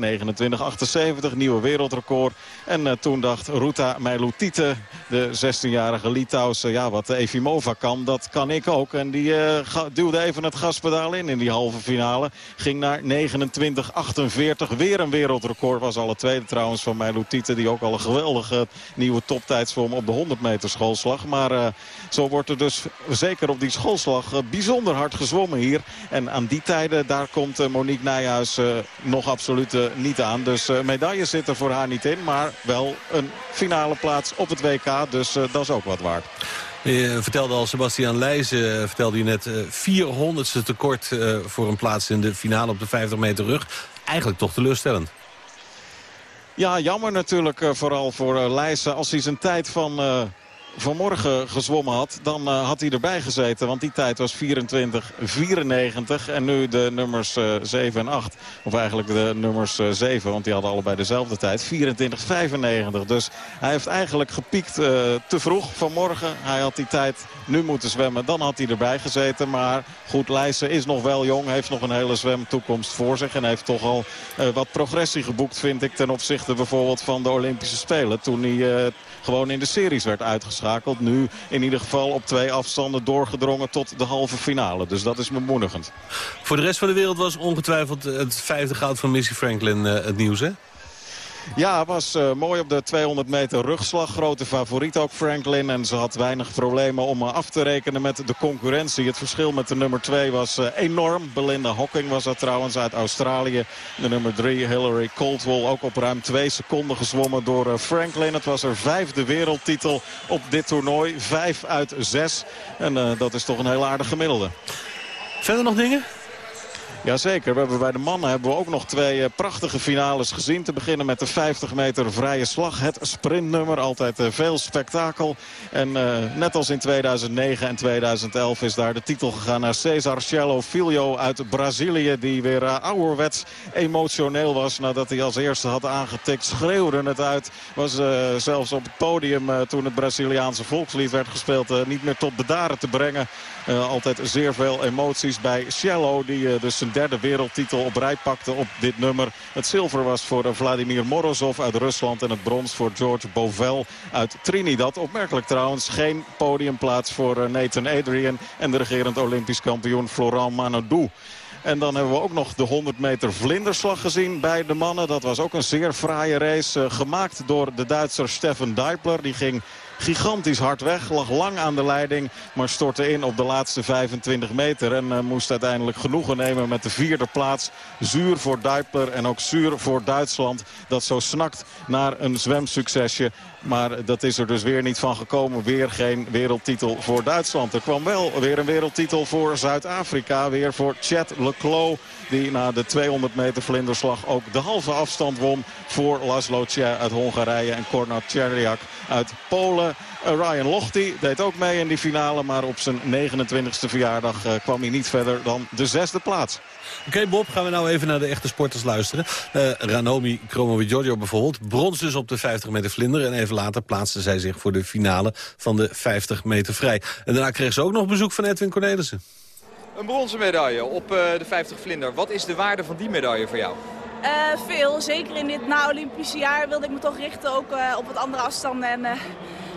29-78, nieuwe wereldrecord. En eh, toen dacht Ruta Meilutite, de 16-jarige Litouwse... ja, wat Efimova kan, dat kan ik ook. En die eh, duwde even het gaspedaal in in die halve finale. Ging naar 29-48. Weer een wereldrecord. Was al het tweede trouwens van Meilutite. Die ook al een geweldige nieuwe toptijd zwom op de 100 meter schoolslag. Maar zo wordt er dus zeker op die schoolslag eh, bijzonder hard gezwommen hier. En aan die tijden, daar komt eh, Monique Nijhuis eh, nog absoluut niet aan. Dus medailles zitten voor haar niet in. Maar wel een finale plaats op het WK. Dus dat is ook wat waard. Je vertelde al, Sebastian Leijzen, vertelde je net... eh 400ste tekort voor een plaats in de finale op de 50 meter rug. Eigenlijk toch teleurstellend. Ja, jammer natuurlijk vooral voor Leijsen. Als hij zijn tijd van vanmorgen gezwommen had, dan eh, had hij erbij gezeten. Want die tijd was 24-94. En nu de nummers eh 7 en 8. Of eigenlijk de nummers eh 7, want die hadden allebei dezelfde tijd. 24-95. Dus hij heeft eigenlijk gepiekt eh, te vroeg vanmorgen. Hij had die tijd nu moeten zwemmen. Dan had hij erbij gezeten. Maar goed, Leijsen is nog wel jong. Heeft nog een hele zwemtoekomst voor zich. En heeft toch al eh, wat progressie geboekt, vind ik. Ten opzichte bijvoorbeeld van de Olympische Spelen. Toen hij eh, gewoon in de series werd uitgeschakeld. Nu in ieder geval op twee afstanden doorgedrongen tot de halve finale. Dus dat is bemoedigend. Voor de rest van de wereld was ongetwijfeld het vijfde goud van Missy Franklin eh, het nieuws, hè? Ja, was eh, mooi op de 200 meter rugslag. Grote favoriet ook Franklin. En ze had weinig problemen om eh, af te rekenen met de concurrentie. Het verschil met de nummer 2 was eh, enorm. Belinda Hocking was dat trouwens uit Australië. De nummer 3 Hillary Caldwell ook op ruim 2 seconden gezwommen door Franklin. Het was haar vijfde wereldtitel op dit toernooi. Vijf uit zes. En dat is toch een heel aardig gemiddelde. Verder nog dingen? Jazeker, we hebben bij de mannen hebben we ook nog twee eh, prachtige finales gezien. Te beginnen met de 50 meter vrije slag. Het sprintnummer, altijd eh, veel spektakel. En eh, net als in 2009 en 2011 is daar de titel gegaan naar Cesar Cielo Filho uit Brazilië. Die weer ouderwets emotioneel was nadat hij als eerste had aangetikt. Schreeuwde het uit. Was zelfs op het podium toen het Braziliaanse volkslied werd gespeeld niet meer tot bedaren te brengen. Altijd zeer veel emoties bij Cielo. Die dus derde wereldtitel op rij pakte op dit nummer. Het zilver was voor Vladimir Morozov uit Rusland. En het brons voor George Bovel uit Trinidad. Opmerkelijk trouwens geen podiumplaats voor eh, Nathan Adrian. En de regerend Olympisch kampioen Florent Manodou. En dan hebben we ook nog de 100 meter vlinderslag gezien bij de mannen. Dat was ook een zeer fraaie race. eh, gemaakt door de Duitser Steffen Deipler. Die ging gigantisch hard weg. Lag lang aan de leiding. Maar stortte in op de laatste 25 meter. En eh, moest uiteindelijk genoegen nemen met de vierde plaats. Zuur voor Deipler en ook zuur voor Duitsland. Dat zo snakt naar een zwemsuccesje. Maar dat is er dus weer niet van gekomen. Weer geen wereldtitel voor Duitsland. Er kwam wel weer een wereldtitel voor Zuid-Afrika. Weer voor Chet Leclos. Die na de 200 meter vlinderslag ook de halve afstand won. Voor Laszlo Tje uit Hongarije en Kornat Czerniak uit Polen. Eh, Ryan Lochte deed ook mee in die finale. Maar op zijn 29e verjaardag eh, kwam hij niet verder dan de zesde plaats. Oké Bob, gaan we nou even naar de echte sporters luisteren. Eh Ranomi Kromowidjojo bijvoorbeeld. Brons dus op de 50 meter vlinder. En even later plaatste zij zich voor de finale van de 50 meter vrij. En daarna kreeg ze ook nog bezoek van Edwin Cornelissen. Een bronzen medaille op eh, de 50 vlinder. Wat is de waarde van die medaille voor jou? Eh, veel, zeker in dit na-Olympische jaar wilde ik me toch richten ook eh, op wat andere afstanden en uh,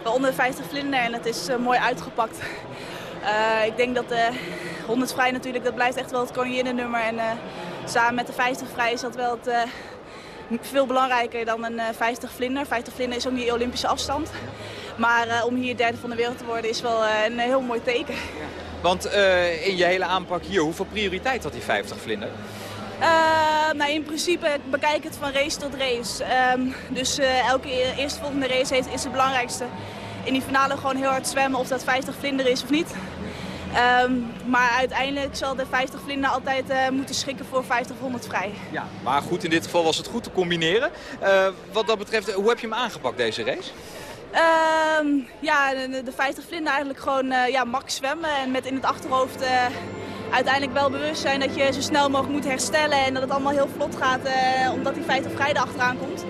waaronder de 50 vlinder en het is uh, mooi uitgepakt. Uh, ik denk dat de 100 vrij natuurlijk, dat blijft echt wel het koninginnennummer en samen met de 50 vrij is dat wel het, veel belangrijker dan een 50 vlinder. 50 vlinder is ook niet Olympische afstand. Maar om hier derde van de wereld te worden is wel een heel mooi teken. Want eh, in je hele aanpak hier, hoeveel prioriteit had die 50 vlinder? Uh, nou, in principe bekijk ik het van race tot race. Ehm, dus uh, elke e-, eerstvolgende race heeft, is het belangrijkste. In die finale gewoon heel hard zwemmen of dat 50 vlinder is of niet. Um, maar uiteindelijk zal de 50 vlinder altijd uh, moeten schikken voor 50-100 vrij. Ja, maar goed, in dit geval was het goed te combineren. wat dat betreft, hoe heb je hem aangepakt deze race? Um, ja, de, de 50 vlinder eigenlijk gewoon ja, max zwemmen en met in het achterhoofd uiteindelijk wel bewust zijn dat je zo snel mogelijk moet herstellen en dat het allemaal heel vlot gaat uh, omdat die 50 vrij erachteraan komt.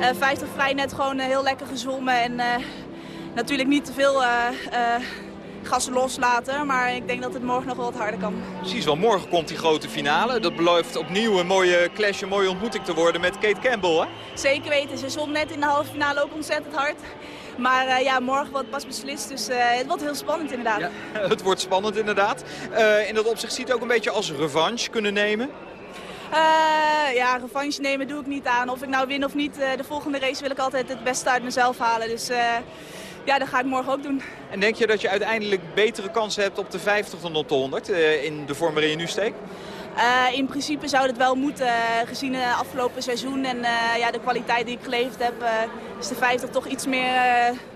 Uh, 50 vrij net gewoon uh, heel lekker gezwommen en natuurlijk niet te veel gas loslaten, maar ik denk dat het morgen nog wel wat harder kan. Precies, want morgen komt die grote finale. Dat belooft opnieuw een mooie clash, een mooie ontmoeting te worden met Kate Campbell, hè? Zeker weten, ze zwom net in de halve finale ook ontzettend hard. Maar uh, ja, morgen wordt pas beslist, dus uh, het wordt heel spannend inderdaad. Ja, het wordt spannend inderdaad. Uh, in dat opzicht ziet het ook een beetje als revanche kunnen nemen? ja, revanche nemen doe ik niet aan. Of ik nou win of niet, de volgende race wil ik altijd het beste uit mezelf halen. Dus ja, dat ga ik morgen ook doen. En denk je dat je uiteindelijk betere kansen hebt op de 50 dan op de 100 in de vorm waarin je nu steekt? Uh, in principe zou het wel moeten, uh, gezien het afgelopen seizoen en uh, ja, de kwaliteit die ik geleverd heb, is de 50 toch iets meer,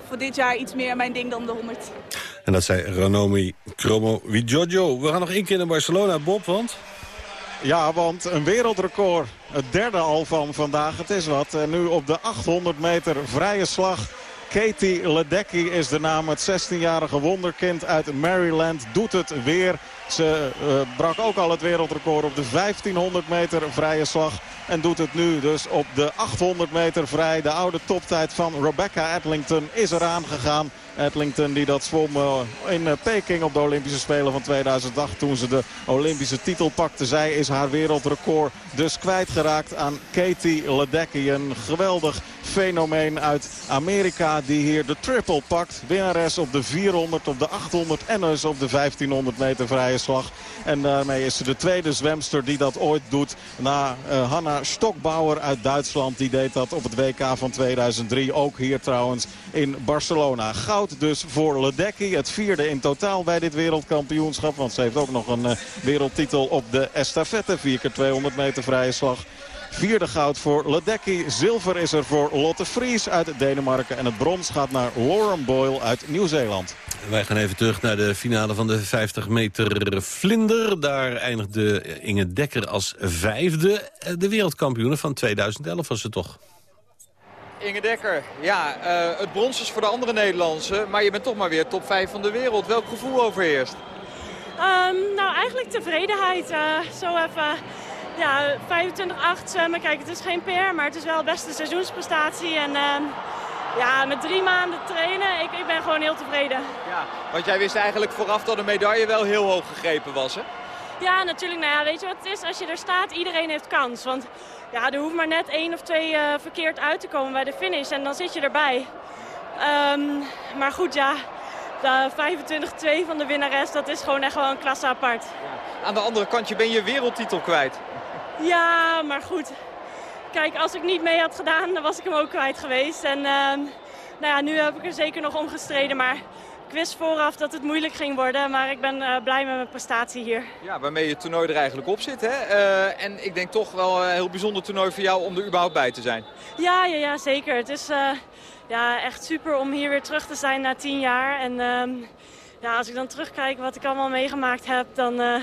voor dit jaar iets meer mijn ding dan de 100. En dat zei Ranomi Kromo Giorgio. We gaan nog één keer naar Barcelona, Bob, want... Ja, want een wereldrecord, het derde al van vandaag, het is wat. En nu op de 800 meter vrije slag Katie Ledecky is de naam. Het 16-jarige wonderkind uit Maryland doet het weer. Ze uh, brak ook al het wereldrecord op de 1500 meter vrije slag. En doet het nu dus op de 800 meter vrij. De oude toptijd van Rebecca Edlington is eraan gegaan. Edlington die dat zwom uh, in uh, Peking op de Olympische Spelen van 2008. Toen ze de Olympische titel pakte. Zij is haar wereldrecord dus kwijtgeraakt aan Katie Ledecky. Een geweldig fenomeen uit Amerika die hier de triple pakt. Winnares op de 400, op de 800 en dus op de 1500 meter vrije En daarmee is ze de tweede zwemster die dat ooit doet. Na uh, Hanna Stokbauer uit Duitsland. Die deed dat op het WK van 2003. Ook hier trouwens in Barcelona. Goud dus voor Ledecky. Het vierde in totaal bij dit wereldkampioenschap. Want ze heeft ook nog een uh, wereldtitel op de estafette. 4 keer 200 meter vrije slag. Vierde goud voor Ledecky. Zilver is er voor Lotte Vries uit Denemarken. En het brons gaat naar Lauren Boyle uit Nieuw-Zeeland. Wij gaan even terug naar de finale van de 50 meter vlinder. Daar eindigde Inge Dekker als vijfde. De wereldkampioene van 2011 was ze toch. Inge Dekker, ja, uh, het brons is voor de andere Nederlandse. Maar je bent toch maar weer top 5 van de wereld. Welk gevoel overheerst? Um, nou, eigenlijk tevredenheid. Uh, zo even ja, 25-8 zwemmen. Kijk, het is geen PR, maar het is wel de beste seizoensprestatie. En uh, ja, met drie maanden trainen, ik, ik ben gewoon heel tevreden. Ja, want jij wist eigenlijk vooraf dat de medaille wel heel hoog gegrepen was, hè? Ja, natuurlijk. Nou ja, weet je wat het is? Als je er staat, iedereen heeft kans. Want ja, er hoeft maar net één of twee uh, verkeerd uit te komen bij de finish. En dan zit je erbij. Um, maar goed, ja, de 25-2 van de winnares, dat is gewoon echt wel een klasse apart. Ja. Aan de andere kant, je ben je wereldtitel kwijt. Ja, maar goed. Kijk, als ik niet mee had gedaan, dan was ik hem ook kwijt geweest. En uh, nou ja, nu heb ik er zeker nog om gestreden. Maar ik wist vooraf dat het moeilijk ging worden. Maar ik ben uh, blij met mijn prestatie hier. Ja, waarmee je toernooi er eigenlijk op zit. Hè? Uh, en ik denk toch wel een heel bijzonder toernooi voor jou om er überhaupt bij te zijn. Ja, ja, ja zeker. Het is ja, echt super om hier weer terug te zijn na tien jaar. En ehm, ja, als ik dan terugkijk wat ik allemaal meegemaakt heb, dan uh,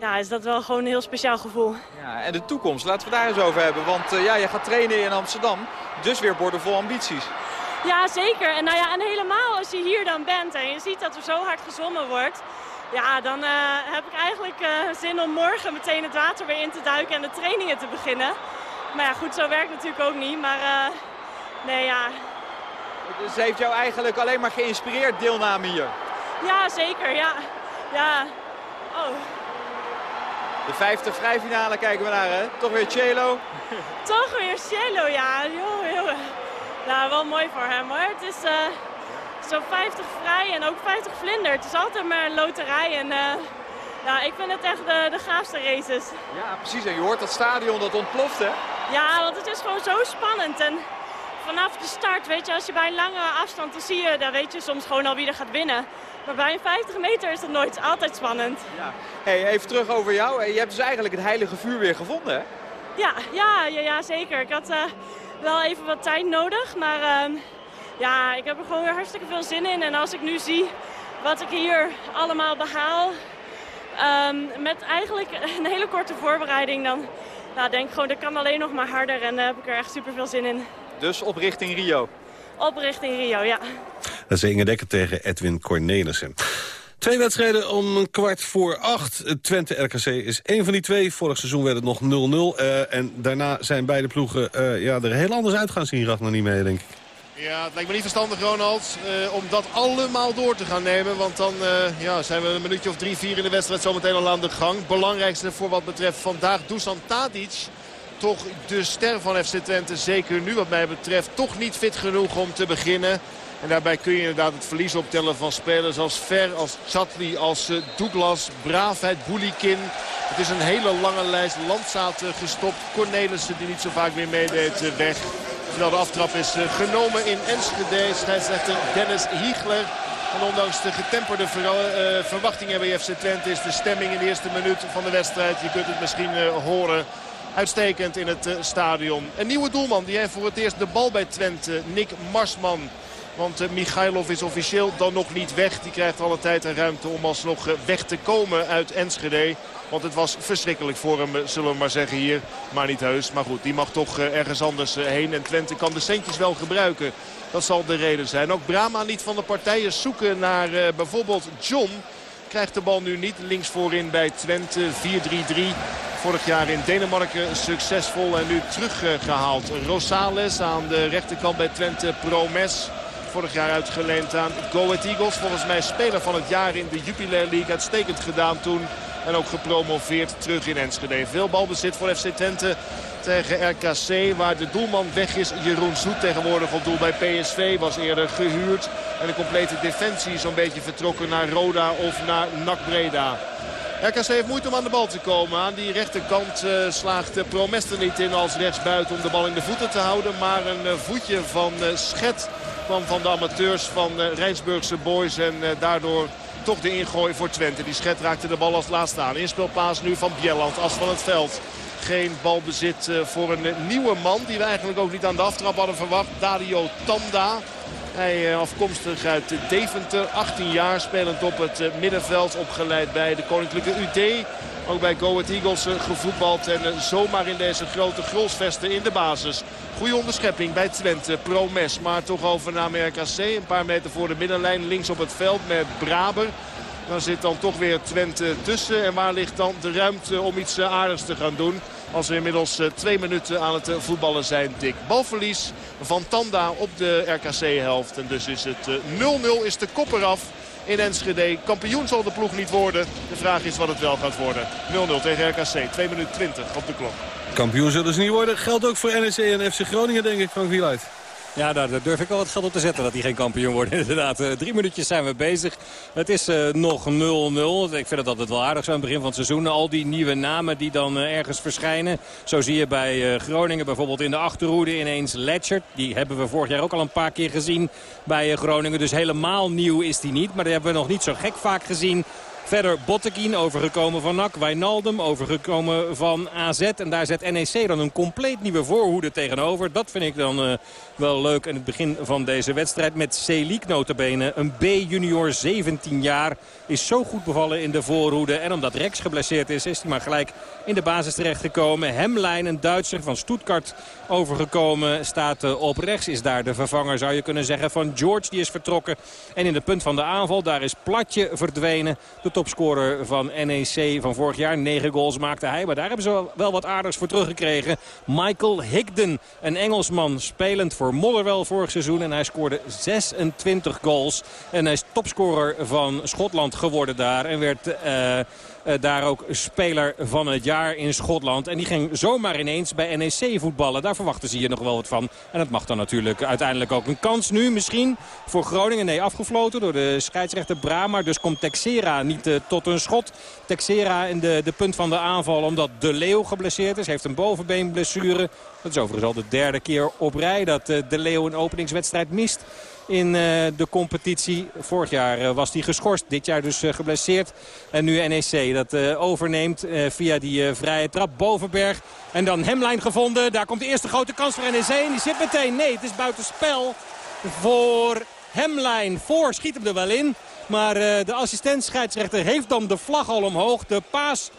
ja, is dat wel gewoon een heel speciaal gevoel. Ja, en de toekomst, laten we daar eens over hebben. Want uh, ja, je gaat trainen in Amsterdam, dus weer borden vol ambities. Ja, zeker. En, nou ja, en helemaal als je hier dan bent en je ziet dat er zo hard gezongen wordt... Ja, dan uh, heb ik eigenlijk zin om morgen meteen het water weer in te duiken en de trainingen te beginnen. Maar ja, goed, zo werkt het natuurlijk ook niet. Maar nee, ja... Dus heeft jou eigenlijk alleen maar geïnspireerd deelname hier? Ja, zeker. Ja. ja. Oh. De vijfde vrijfinale kijken we naar, hè? Toch weer Chelo? Toch weer Chelo, ja. Joh, joh. Nou, wel mooi voor hem, hoor. Het is uh, zo 50 vrij en ook 50 vlinder. Het is altijd maar een loterij. En uh, ja, ik vind het echt de, de gaafste races. Ja, precies. En je hoort dat stadion, dat ontploft, hè? Ja, want het is gewoon zo spannend. En vanaf de start, weet je, als je bij een lange afstand, dan zie je, dan weet je soms gewoon al wie er gaat winnen. Maar bij een 50 meter is dat nooit altijd spannend. Hey, even terug over jou. Je hebt dus eigenlijk het heilige vuur weer gevonden, hè? Ja, ja, ja, ja zeker. Ik had eh, wel even wat tijd nodig. Maar ehm, ja, ik heb er gewoon weer hartstikke veel zin in. En als ik nu zie wat ik hier allemaal behaal... ehm, met eigenlijk een hele korte voorbereiding... dan ja, denk ik gewoon, dat kan alleen nog maar harder. En daar heb ik er echt super veel zin in. Dus op richting Rio. Op richting Rio, ja. Dat is Inge Dekker tegen Edwin Cornelissen. Twee wedstrijden om een kwart voor acht. Twente-RKC is één van die twee. Vorig seizoen werd het nog 0-0. eh, en daarna zijn beide ploegen eh, ja, er heel anders uit gaan zien. Ragnar niet mee, denk ik. Ja, het lijkt me niet verstandig, Ronald, eh, om dat allemaal door te gaan nemen. Want dan eh, ja, zijn we een minuutje of drie, vier in de wedstrijd zometeen al aan de gang. Belangrijkste voor wat betreft vandaag Dusan Tadic. Toch de ster van FC Twente, zeker nu wat mij betreft, toch niet fit genoeg om te beginnen. En daarbij kun je inderdaad het verlies optellen van spelers als Ver, als Chatli, als eh, Douglas, Braafheid, Boulikin. Het is een hele lange lijst. Landzaat gestopt. Cornelissen die niet zo vaak meer meedeed eh, weg. Terwijl de aftrap is eh, genomen in Enschede. Scheidsrechter Dennis Hiegler. En ondanks de getemperde verwachtingen bij FC Twente is de stemming in de eerste minuut van de wedstrijd. Je kunt het misschien horen. Uitstekend in het eh, stadion. Een nieuwe doelman. Die heeft voor het eerst de bal bij Twente. Nick Marsman. Want eh, Michailov is officieel dan nog niet weg. Die krijgt alle tijd en ruimte om alsnog eh, weg te komen uit Enschede. Want het was verschrikkelijk voor hem, zullen we maar zeggen hier. Maar niet heus. Maar goed, die mag toch ergens anders heen. En Twente kan de centjes wel gebruiken. Dat zal de reden zijn. Ook Brama niet van de partijen zoeken naar bijvoorbeeld John. Krijgt de bal nu niet links voorin bij Twente. 4-3-3. Vorig jaar in Denemarken succesvol en nu teruggehaald. Rosales aan de rechterkant bij Twente. Promes. Vorig jaar uitgeleend aan Go Ahead Eagles. Volgens mij speler van het jaar in de Jupiler League. Uitstekend gedaan toen. En ook gepromoveerd terug in Enschede. Veel balbezit voor FC Twente tegen RKC. Waar de doelman weg is. Jeroen Zoet tegenwoordig op doel bij PSV. Was eerder gehuurd. En de complete defensie zo'n beetje vertrokken naar Roda of naar NAC Breda. RKC heeft moeite om aan de bal te komen. Aan die rechterkant slaagt uh, Promes er niet in als rechtsbuiten om de bal in de voeten te houden. Maar een eh, voetje van eh, Schet kwam van de amateurs van Rijnsburgse boys. En daardoor toch de ingooi voor Twente. Die Schet raakte de bal als laatste aan. Inspelpaas nu van Bjelland, as van het veld. Geen balbezit eh, voor een nieuwe man die we eigenlijk ook niet aan de aftrap hadden verwacht. Dario Tanda. Hij eh, afkomstig uit Deventer, 18 jaar, spelend op het eh, middenveld. Opgeleid bij de Koninklijke UD. Ook bij Go Ahead Eagles eh, gevoetbald en eh, zomaar in deze grote grolsvesten in de basis. Goede onderschepping bij Twente, Promes, maar toch over naar RKC. Een paar meter voor de middenlijn, links op het veld met Braber. Dan zit dan toch weer Twente tussen. En waar ligt dan de ruimte om iets eh, aardigs te gaan doen? Als we inmiddels twee minuten aan het voetballen zijn, dik. Balverlies van Tanda op de RKC-helft. En dus is het eh, 0-0, is de kop eraf in Enschede. Kampioen zal de ploeg niet worden. De vraag is wat het wel gaat worden. 0-0 tegen RKC, 2 minuten 20 op de klok. Kampioen zullen ze niet worden. Geldt ook voor NEC en FC Groningen, denk ik, Frank Wieluid. Ja, daar, durf ik wel wat geld op te zetten dat die geen kampioen worden. Inderdaad, Eh, drie minuutjes zijn we bezig. Het is eh, nog 0-0. Ik vind het altijd wel aardig zo aan het begin van het seizoen. Al die nieuwe namen die dan eh, ergens verschijnen. Zo zie je bij Groningen bijvoorbeeld in de achterhoede ineens Letchert. Die hebben we vorig jaar ook al een paar keer gezien bij Groningen. Dus helemaal nieuw is die niet. Maar die hebben we nog niet zo gek vaak gezien. Verder Botteguin, overgekomen van NAC. Wijnaldum, overgekomen van AZ. En daar zet NEC dan een compleet nieuwe voorhoede tegenover. Dat vind ik dan uh, wel leuk in het begin van deze wedstrijd. Met Selik notabene, een B-junior, 17 jaar. Is zo goed bevallen in de voorhoede. En omdat Rex geblesseerd is, is hij maar gelijk in de basis terechtgekomen. Hemlijn, een Duitser van Stuttgart overgekomen. Staat uh, op rechts, is daar de vervanger zou je kunnen zeggen van George. Die is vertrokken. En in de punt van de aanval, daar is Platje verdwenen. De topscorer van NEC van vorig jaar. 9 goals maakte hij. Maar daar hebben ze wel wat aardigs voor teruggekregen. Michael Higden, een Engelsman, spelend voor Motherwell vorig seizoen. En hij scoorde 26 goals. En hij is topscorer van Schotland geworden daar. En werd... Uh, uh, daar ook speler van het jaar in Schotland. En die ging zomaar ineens bij NEC voetballen. Daar verwachten ze hier nog wel wat van. En dat mag dan natuurlijk uiteindelijk ook een kans nu misschien voor Groningen. Nee, afgefloten door de scheidsrechter Brama. Dus komt Texera niet uh, tot een schot. Texera in de, de punt van de aanval omdat De Leeuw geblesseerd is. Heeft een bovenbeenblessure. Dat is overigens al de derde keer op rij dat De Leeuw een openingswedstrijd mist in eh, de competitie. Vorig jaar eh, was hij geschorst, dit jaar dus eh, geblesseerd. En nu NEC dat overneemt via die vrije trap. Bovenberg en dan Hemlijn gevonden. Daar komt de eerste grote kans voor NEC en die zit meteen. Nee, het is buitenspel voor Hemlijn. Voor schiet hem er wel in. Maar de assistent scheidsrechter heeft dan de vlag al omhoog. De paas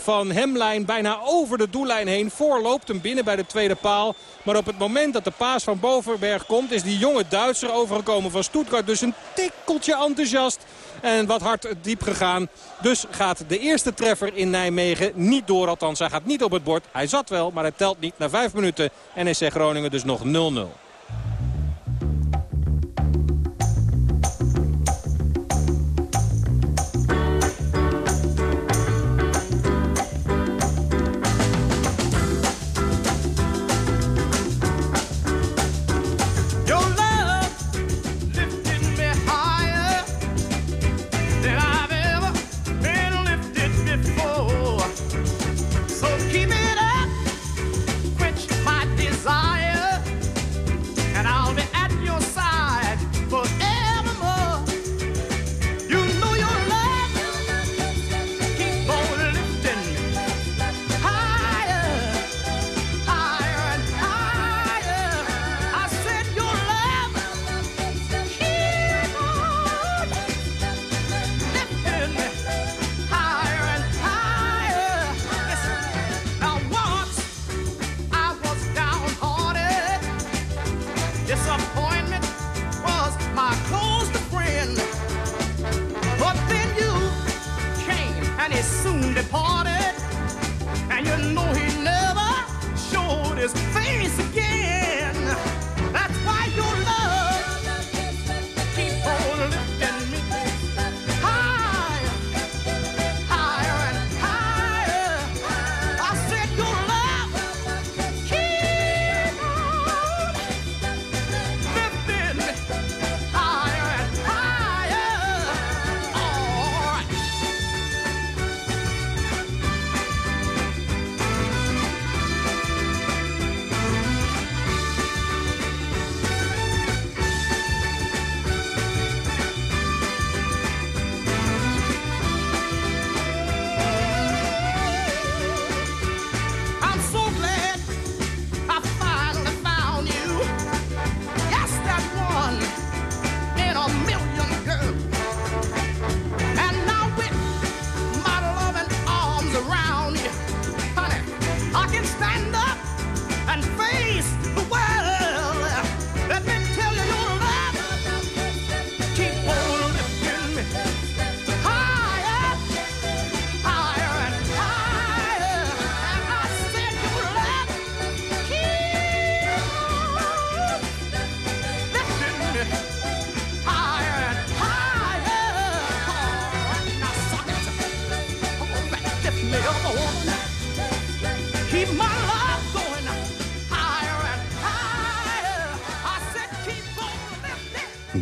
van Hemlijn bijna over de doellijn heen. Voorloopt hem binnen bij de tweede paal. Maar op het moment dat de paas van Bovenberg komt... is die jonge Duitser overgekomen van Stuttgart. Dus een tikkeltje enthousiast. En wat hard diep gegaan. Dus gaat de eerste treffer in Nijmegen niet door. Althans, hij gaat niet op het bord. Hij zat wel, maar hij telt niet. Na vijf minuten NEC Groningen dus nog 0-0.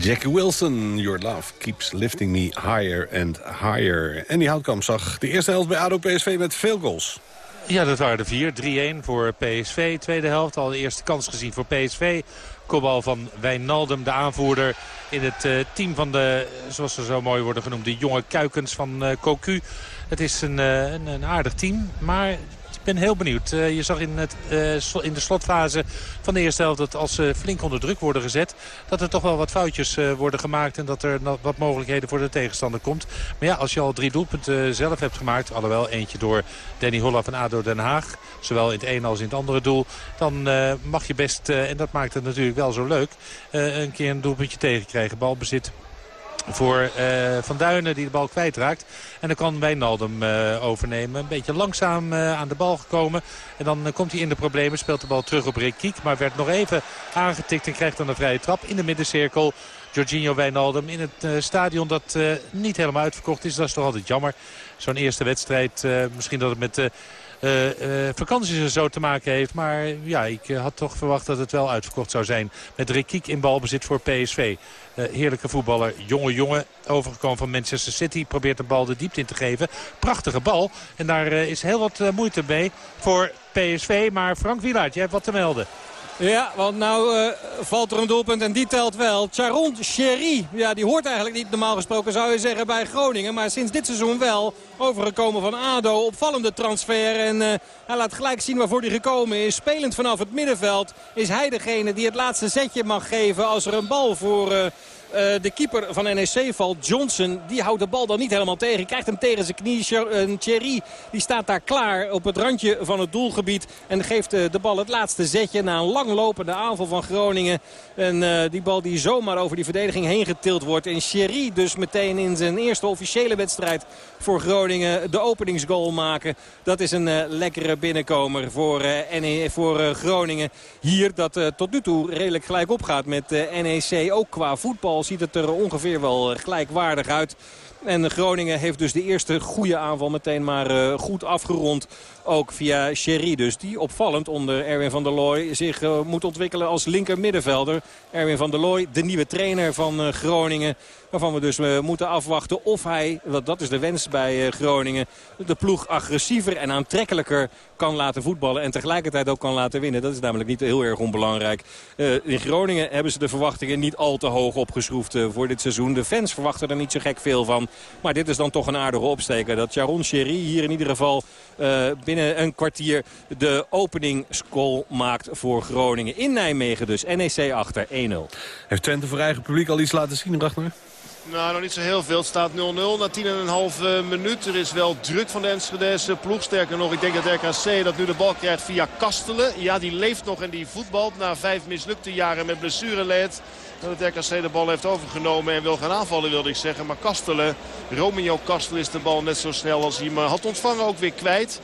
Jackie Wilson, Your Love Keeps Lifting Me Higher and Higher. En die Houtkamp zag de eerste helft bij ADO PSV met veel goals. Ja, dat waren de vier. 3-1 voor PSV. Tweede helft al de eerste kans gezien voor PSV. Kopbal van Wijnaldum, de aanvoerder in het eh, team van de, zoals ze zo mooi worden genoemd, de jonge kuikens van eh Cocu. Het is een, eh, een, een aardig team, maar ben heel benieuwd. Eh, je zag in, het, eh, in de slotfase van de eerste helft dat als ze flink onder druk worden gezet... dat er toch wel wat foutjes eh, worden gemaakt en dat er wat mogelijkheden voor de tegenstander komt. Maar ja, als je al drie doelpunten zelf hebt gemaakt... alhoewel eentje door Danny Holla van ADO Den Haag... zowel in het ene als in het andere doel... dan mag je best, en dat maakt het natuurlijk wel zo leuk... een keer een doelpuntje tegenkrijgen. Balbezit voor eh, Van Duinen die de bal kwijtraakt. En dan kan Wijnaldum eh, overnemen. Een beetje langzaam eh, aan de bal gekomen. En dan komt hij in de problemen. Speelt de bal terug op Rick. Maar werd nog even aangetikt en krijgt dan een vrije trap in de middencirkel. Jorginho Wijnaldum in het stadion dat niet helemaal uitverkocht is. Dat is toch altijd jammer. Zo'n eerste wedstrijd. misschien dat het met... vakanties en zo te maken heeft. Maar ja, ik had toch verwacht dat het wel uitverkocht zou zijn. Met Rikiek in balbezit voor PSV. Eh, heerlijke voetballer, jonge jongen, overgekomen van Manchester City. Probeert de bal de diepte in te geven. Prachtige bal. En daar eh, is heel wat eh, moeite mee voor PSV. Maar Frank Wielaert, jij hebt wat te melden. Ja, want nou uh, valt er een doelpunt en die telt wel. Charon Sherry, ja, die hoort eigenlijk niet normaal gesproken zou je zeggen bij Groningen. Maar sinds dit seizoen wel overgekomen van ADO. Opvallende transfer en uh, hij laat gelijk zien waarvoor hij gekomen is. Spelend vanaf het middenveld is hij degene die het laatste zetje mag geven als er een bal voor... Uh, uh, de keeper van NEC valt, Johnson, die houdt de bal dan niet helemaal tegen. Krijgt hem tegen zijn knie. Thierry die staat daar klaar op het randje van het doelgebied. En geeft uh, de bal het laatste zetje na een langlopende aanval van Groningen. En die bal die zomaar over die verdediging heen getild wordt. En Thierry dus meteen in zijn eerste officiële wedstrijd voor Groningen de openingsgoal maken. Dat is een lekkere binnenkomer voor, NE, voor Groningen. Hier dat tot nu toe redelijk gelijk opgaat met NEC. Ook qua voetbal ziet het er ongeveer wel gelijkwaardig uit. En Groningen heeft dus de eerste goede aanval meteen maar uh, goed afgerond. Ook via Sherry dus. Die opvallend onder Erwin van der Looy zich uh, moet ontwikkelen als linker middenvelder. Erwin van der Looy, de nieuwe trainer van uh, Groningen. Waarvan we dus moeten afwachten of hij, want dat is de wens bij Groningen... de ploeg agressiever en aantrekkelijker kan laten voetballen. En tegelijkertijd ook kan laten winnen. Dat is namelijk niet heel erg onbelangrijk. in Groningen hebben ze de verwachtingen niet al te hoog opgeschroefd voor dit seizoen. De fans verwachten er niet zo gek veel van. Maar dit is dan toch een aardige opsteker. Dat Jaron Sherry hier in ieder geval binnen een kwartier de openingsgoal maakt voor Groningen. In Nijmegen dus. NEC achter 1-0. Heeft Twente voor eigen publiek al iets laten zien, Ragnar? Nou, nog niet zo heel veel. Het staat 0-0 na 10,5 minuut. Er is wel druk van de Enschedese ploeg. Sterker nog, ik denk dat RKC dat nu de bal krijgt via Kastelen. Ja, die leeft nog en die voetbalt na vijf mislukte jaren met blessureleed. Dat het RKC de bal heeft overgenomen en wil gaan aanvallen wilde ik zeggen. Maar Kastelen, Romeo Kastelen is de bal net zo snel als hij hem had ontvangen ook weer kwijt.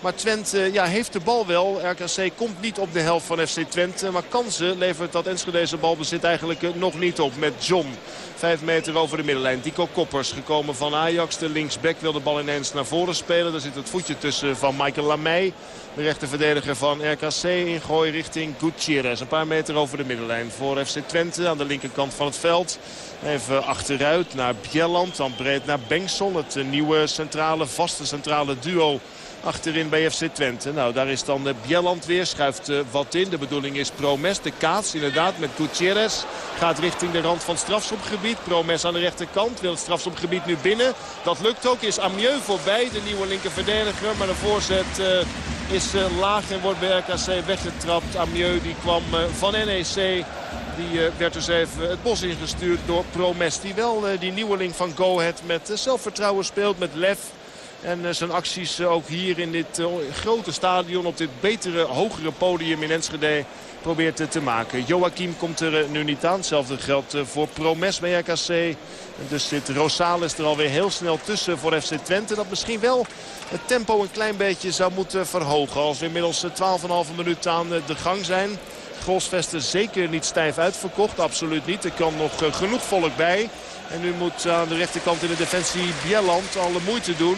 Maar Twente ja, heeft de bal wel. RKC komt niet op de helft van FC Twente. Maar kansen levert dat Enschedeze balbezit eigenlijk nog niet op met John. Vijf meter over de middenlijn. Dico Koppers gekomen van Ajax. De linksback wil de bal ineens naar voren spelen. Daar zit het voetje tussen van Michael Lamey. De rechterverdediger van RKC in gooi richting Gutierrez. Een paar meter over de middenlijn voor FC Twente aan de linkerkant van het veld. Even achteruit naar Bjelland. Dan breed naar Bengtsson. Het nieuwe centrale, vaste centrale duo achterin bij FC Twente. Nou, daar is dan Bjelland weer. Schuift wat in. De bedoeling is Promes. De kaats inderdaad met Gutierrez. Gaat richting de rand van het strafschopgebied. Promes aan de rechterkant. Wil het strafschopgebied nu binnen. Dat lukt ook. Is Amieux voorbij. De nieuwe linkerverdediger. Maar de voorzet uh, is laag en wordt bij RKC weggetrapt. Amieux die kwam van NEC. Die werd dus even het bos ingestuurd door Promes. Die wel die nieuweling van Go Ahead met zelfvertrouwen speelt. Met lef. En zijn acties ook hier in dit grote stadion. Op dit betere, hogere podium in Enschede probeert te maken. Joachim komt er nu niet aan. Hetzelfde geldt voor Promes bij RKC. Dus zit Rosales er alweer heel snel tussen voor FC Twente. Dat misschien wel het tempo een klein beetje zou moeten verhogen. Als we inmiddels 12,5 minuten aan de gang zijn. Grosvesten zeker niet stijf uitverkocht. Absoluut niet. Er kan nog genoeg volk bij. En nu moet aan de rechterkant in de defensie Bjelland alle moeite doen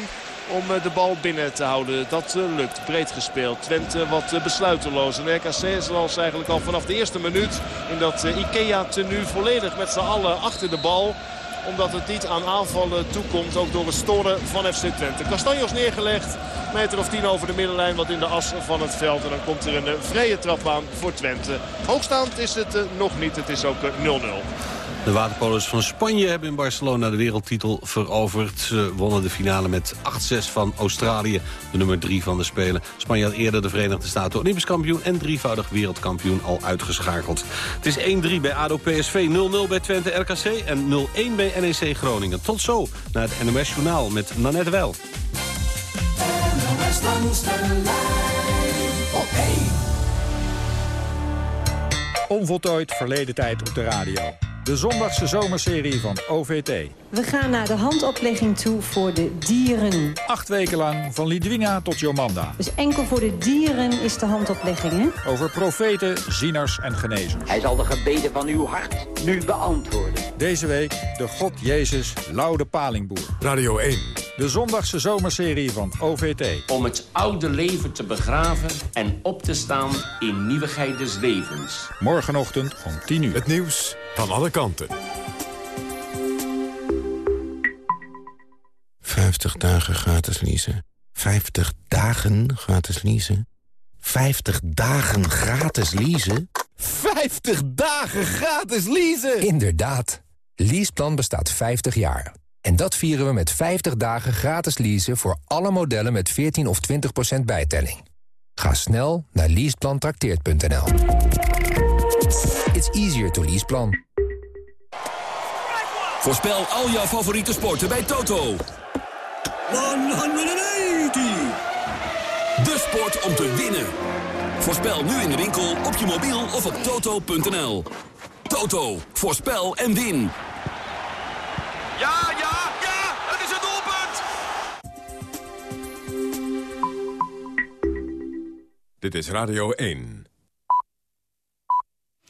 om de bal binnen te houden. Dat lukt. Breed gespeeld. Twente wat besluiteloos. En RKC zoals eigenlijk al vanaf de eerste minuut in dat Ikea-tenue volledig met z'n allen achter de bal omdat het niet aan aanvallen toekomt. Ook door het storen van FC Twente. Castanjos neergelegd. Meter of tien over de middenlijn. Wat in de as van het veld. En dan komt er een vrije trap aan voor Twente. Hoogstaand is het nog niet. Het is ook 0-0. De waterpolo's van Spanje hebben in Barcelona de wereldtitel veroverd. Ze wonnen de finale met 8-6 van Australië, de nummer 3 van de Spelen. Spanje had eerder de Verenigde Staten Olympisch kampioen... en drievoudig wereldkampioen al uitgeschakeld. Het is 1-3 bij ADO PSV, 0-0 bij Twente RKC... en 0-1 bij NEC Groningen. Tot zo naar het NOS Journaal met Nanette Wel. Onvoltooid verleden tijd op de radio. De zondagse zomerserie van OVT. We gaan naar de handoplegging toe voor de dieren. Acht weken lang, van Lidwina tot Jomanda. Dus enkel voor de dieren is de handoplegging, hè? Over profeten, zieners en genezers. Hij zal de gebeden van uw hart nu beantwoorden. Deze week de God Jezus Laude Palingboer. Radio 1. De zondagse zomerserie van OVT. Om het oude leven te begraven en op te staan in nieuwigheid des levens. Morgenochtend om 10 uur. Het nieuws van alle kanten. 50 dagen gratis leasen. 50 dagen gratis leasen. 50 dagen gratis leasen? 50 dagen gratis leasen! Inderdaad. Leaseplan bestaat 50 jaar. En dat vieren we met 50 dagen gratis leasen voor alle modellen met 14 of 20% bijtelling. Ga snel naar leaseplantrakteert.nl. It's easier to leaseplan. Voorspel al jouw favoriete sporten bij Toto. 180! De sport om te winnen. Voorspel nu in de winkel, op je mobiel of op toto.nl. Toto, voorspel en win. Ja, ja, Dit is Radio 1.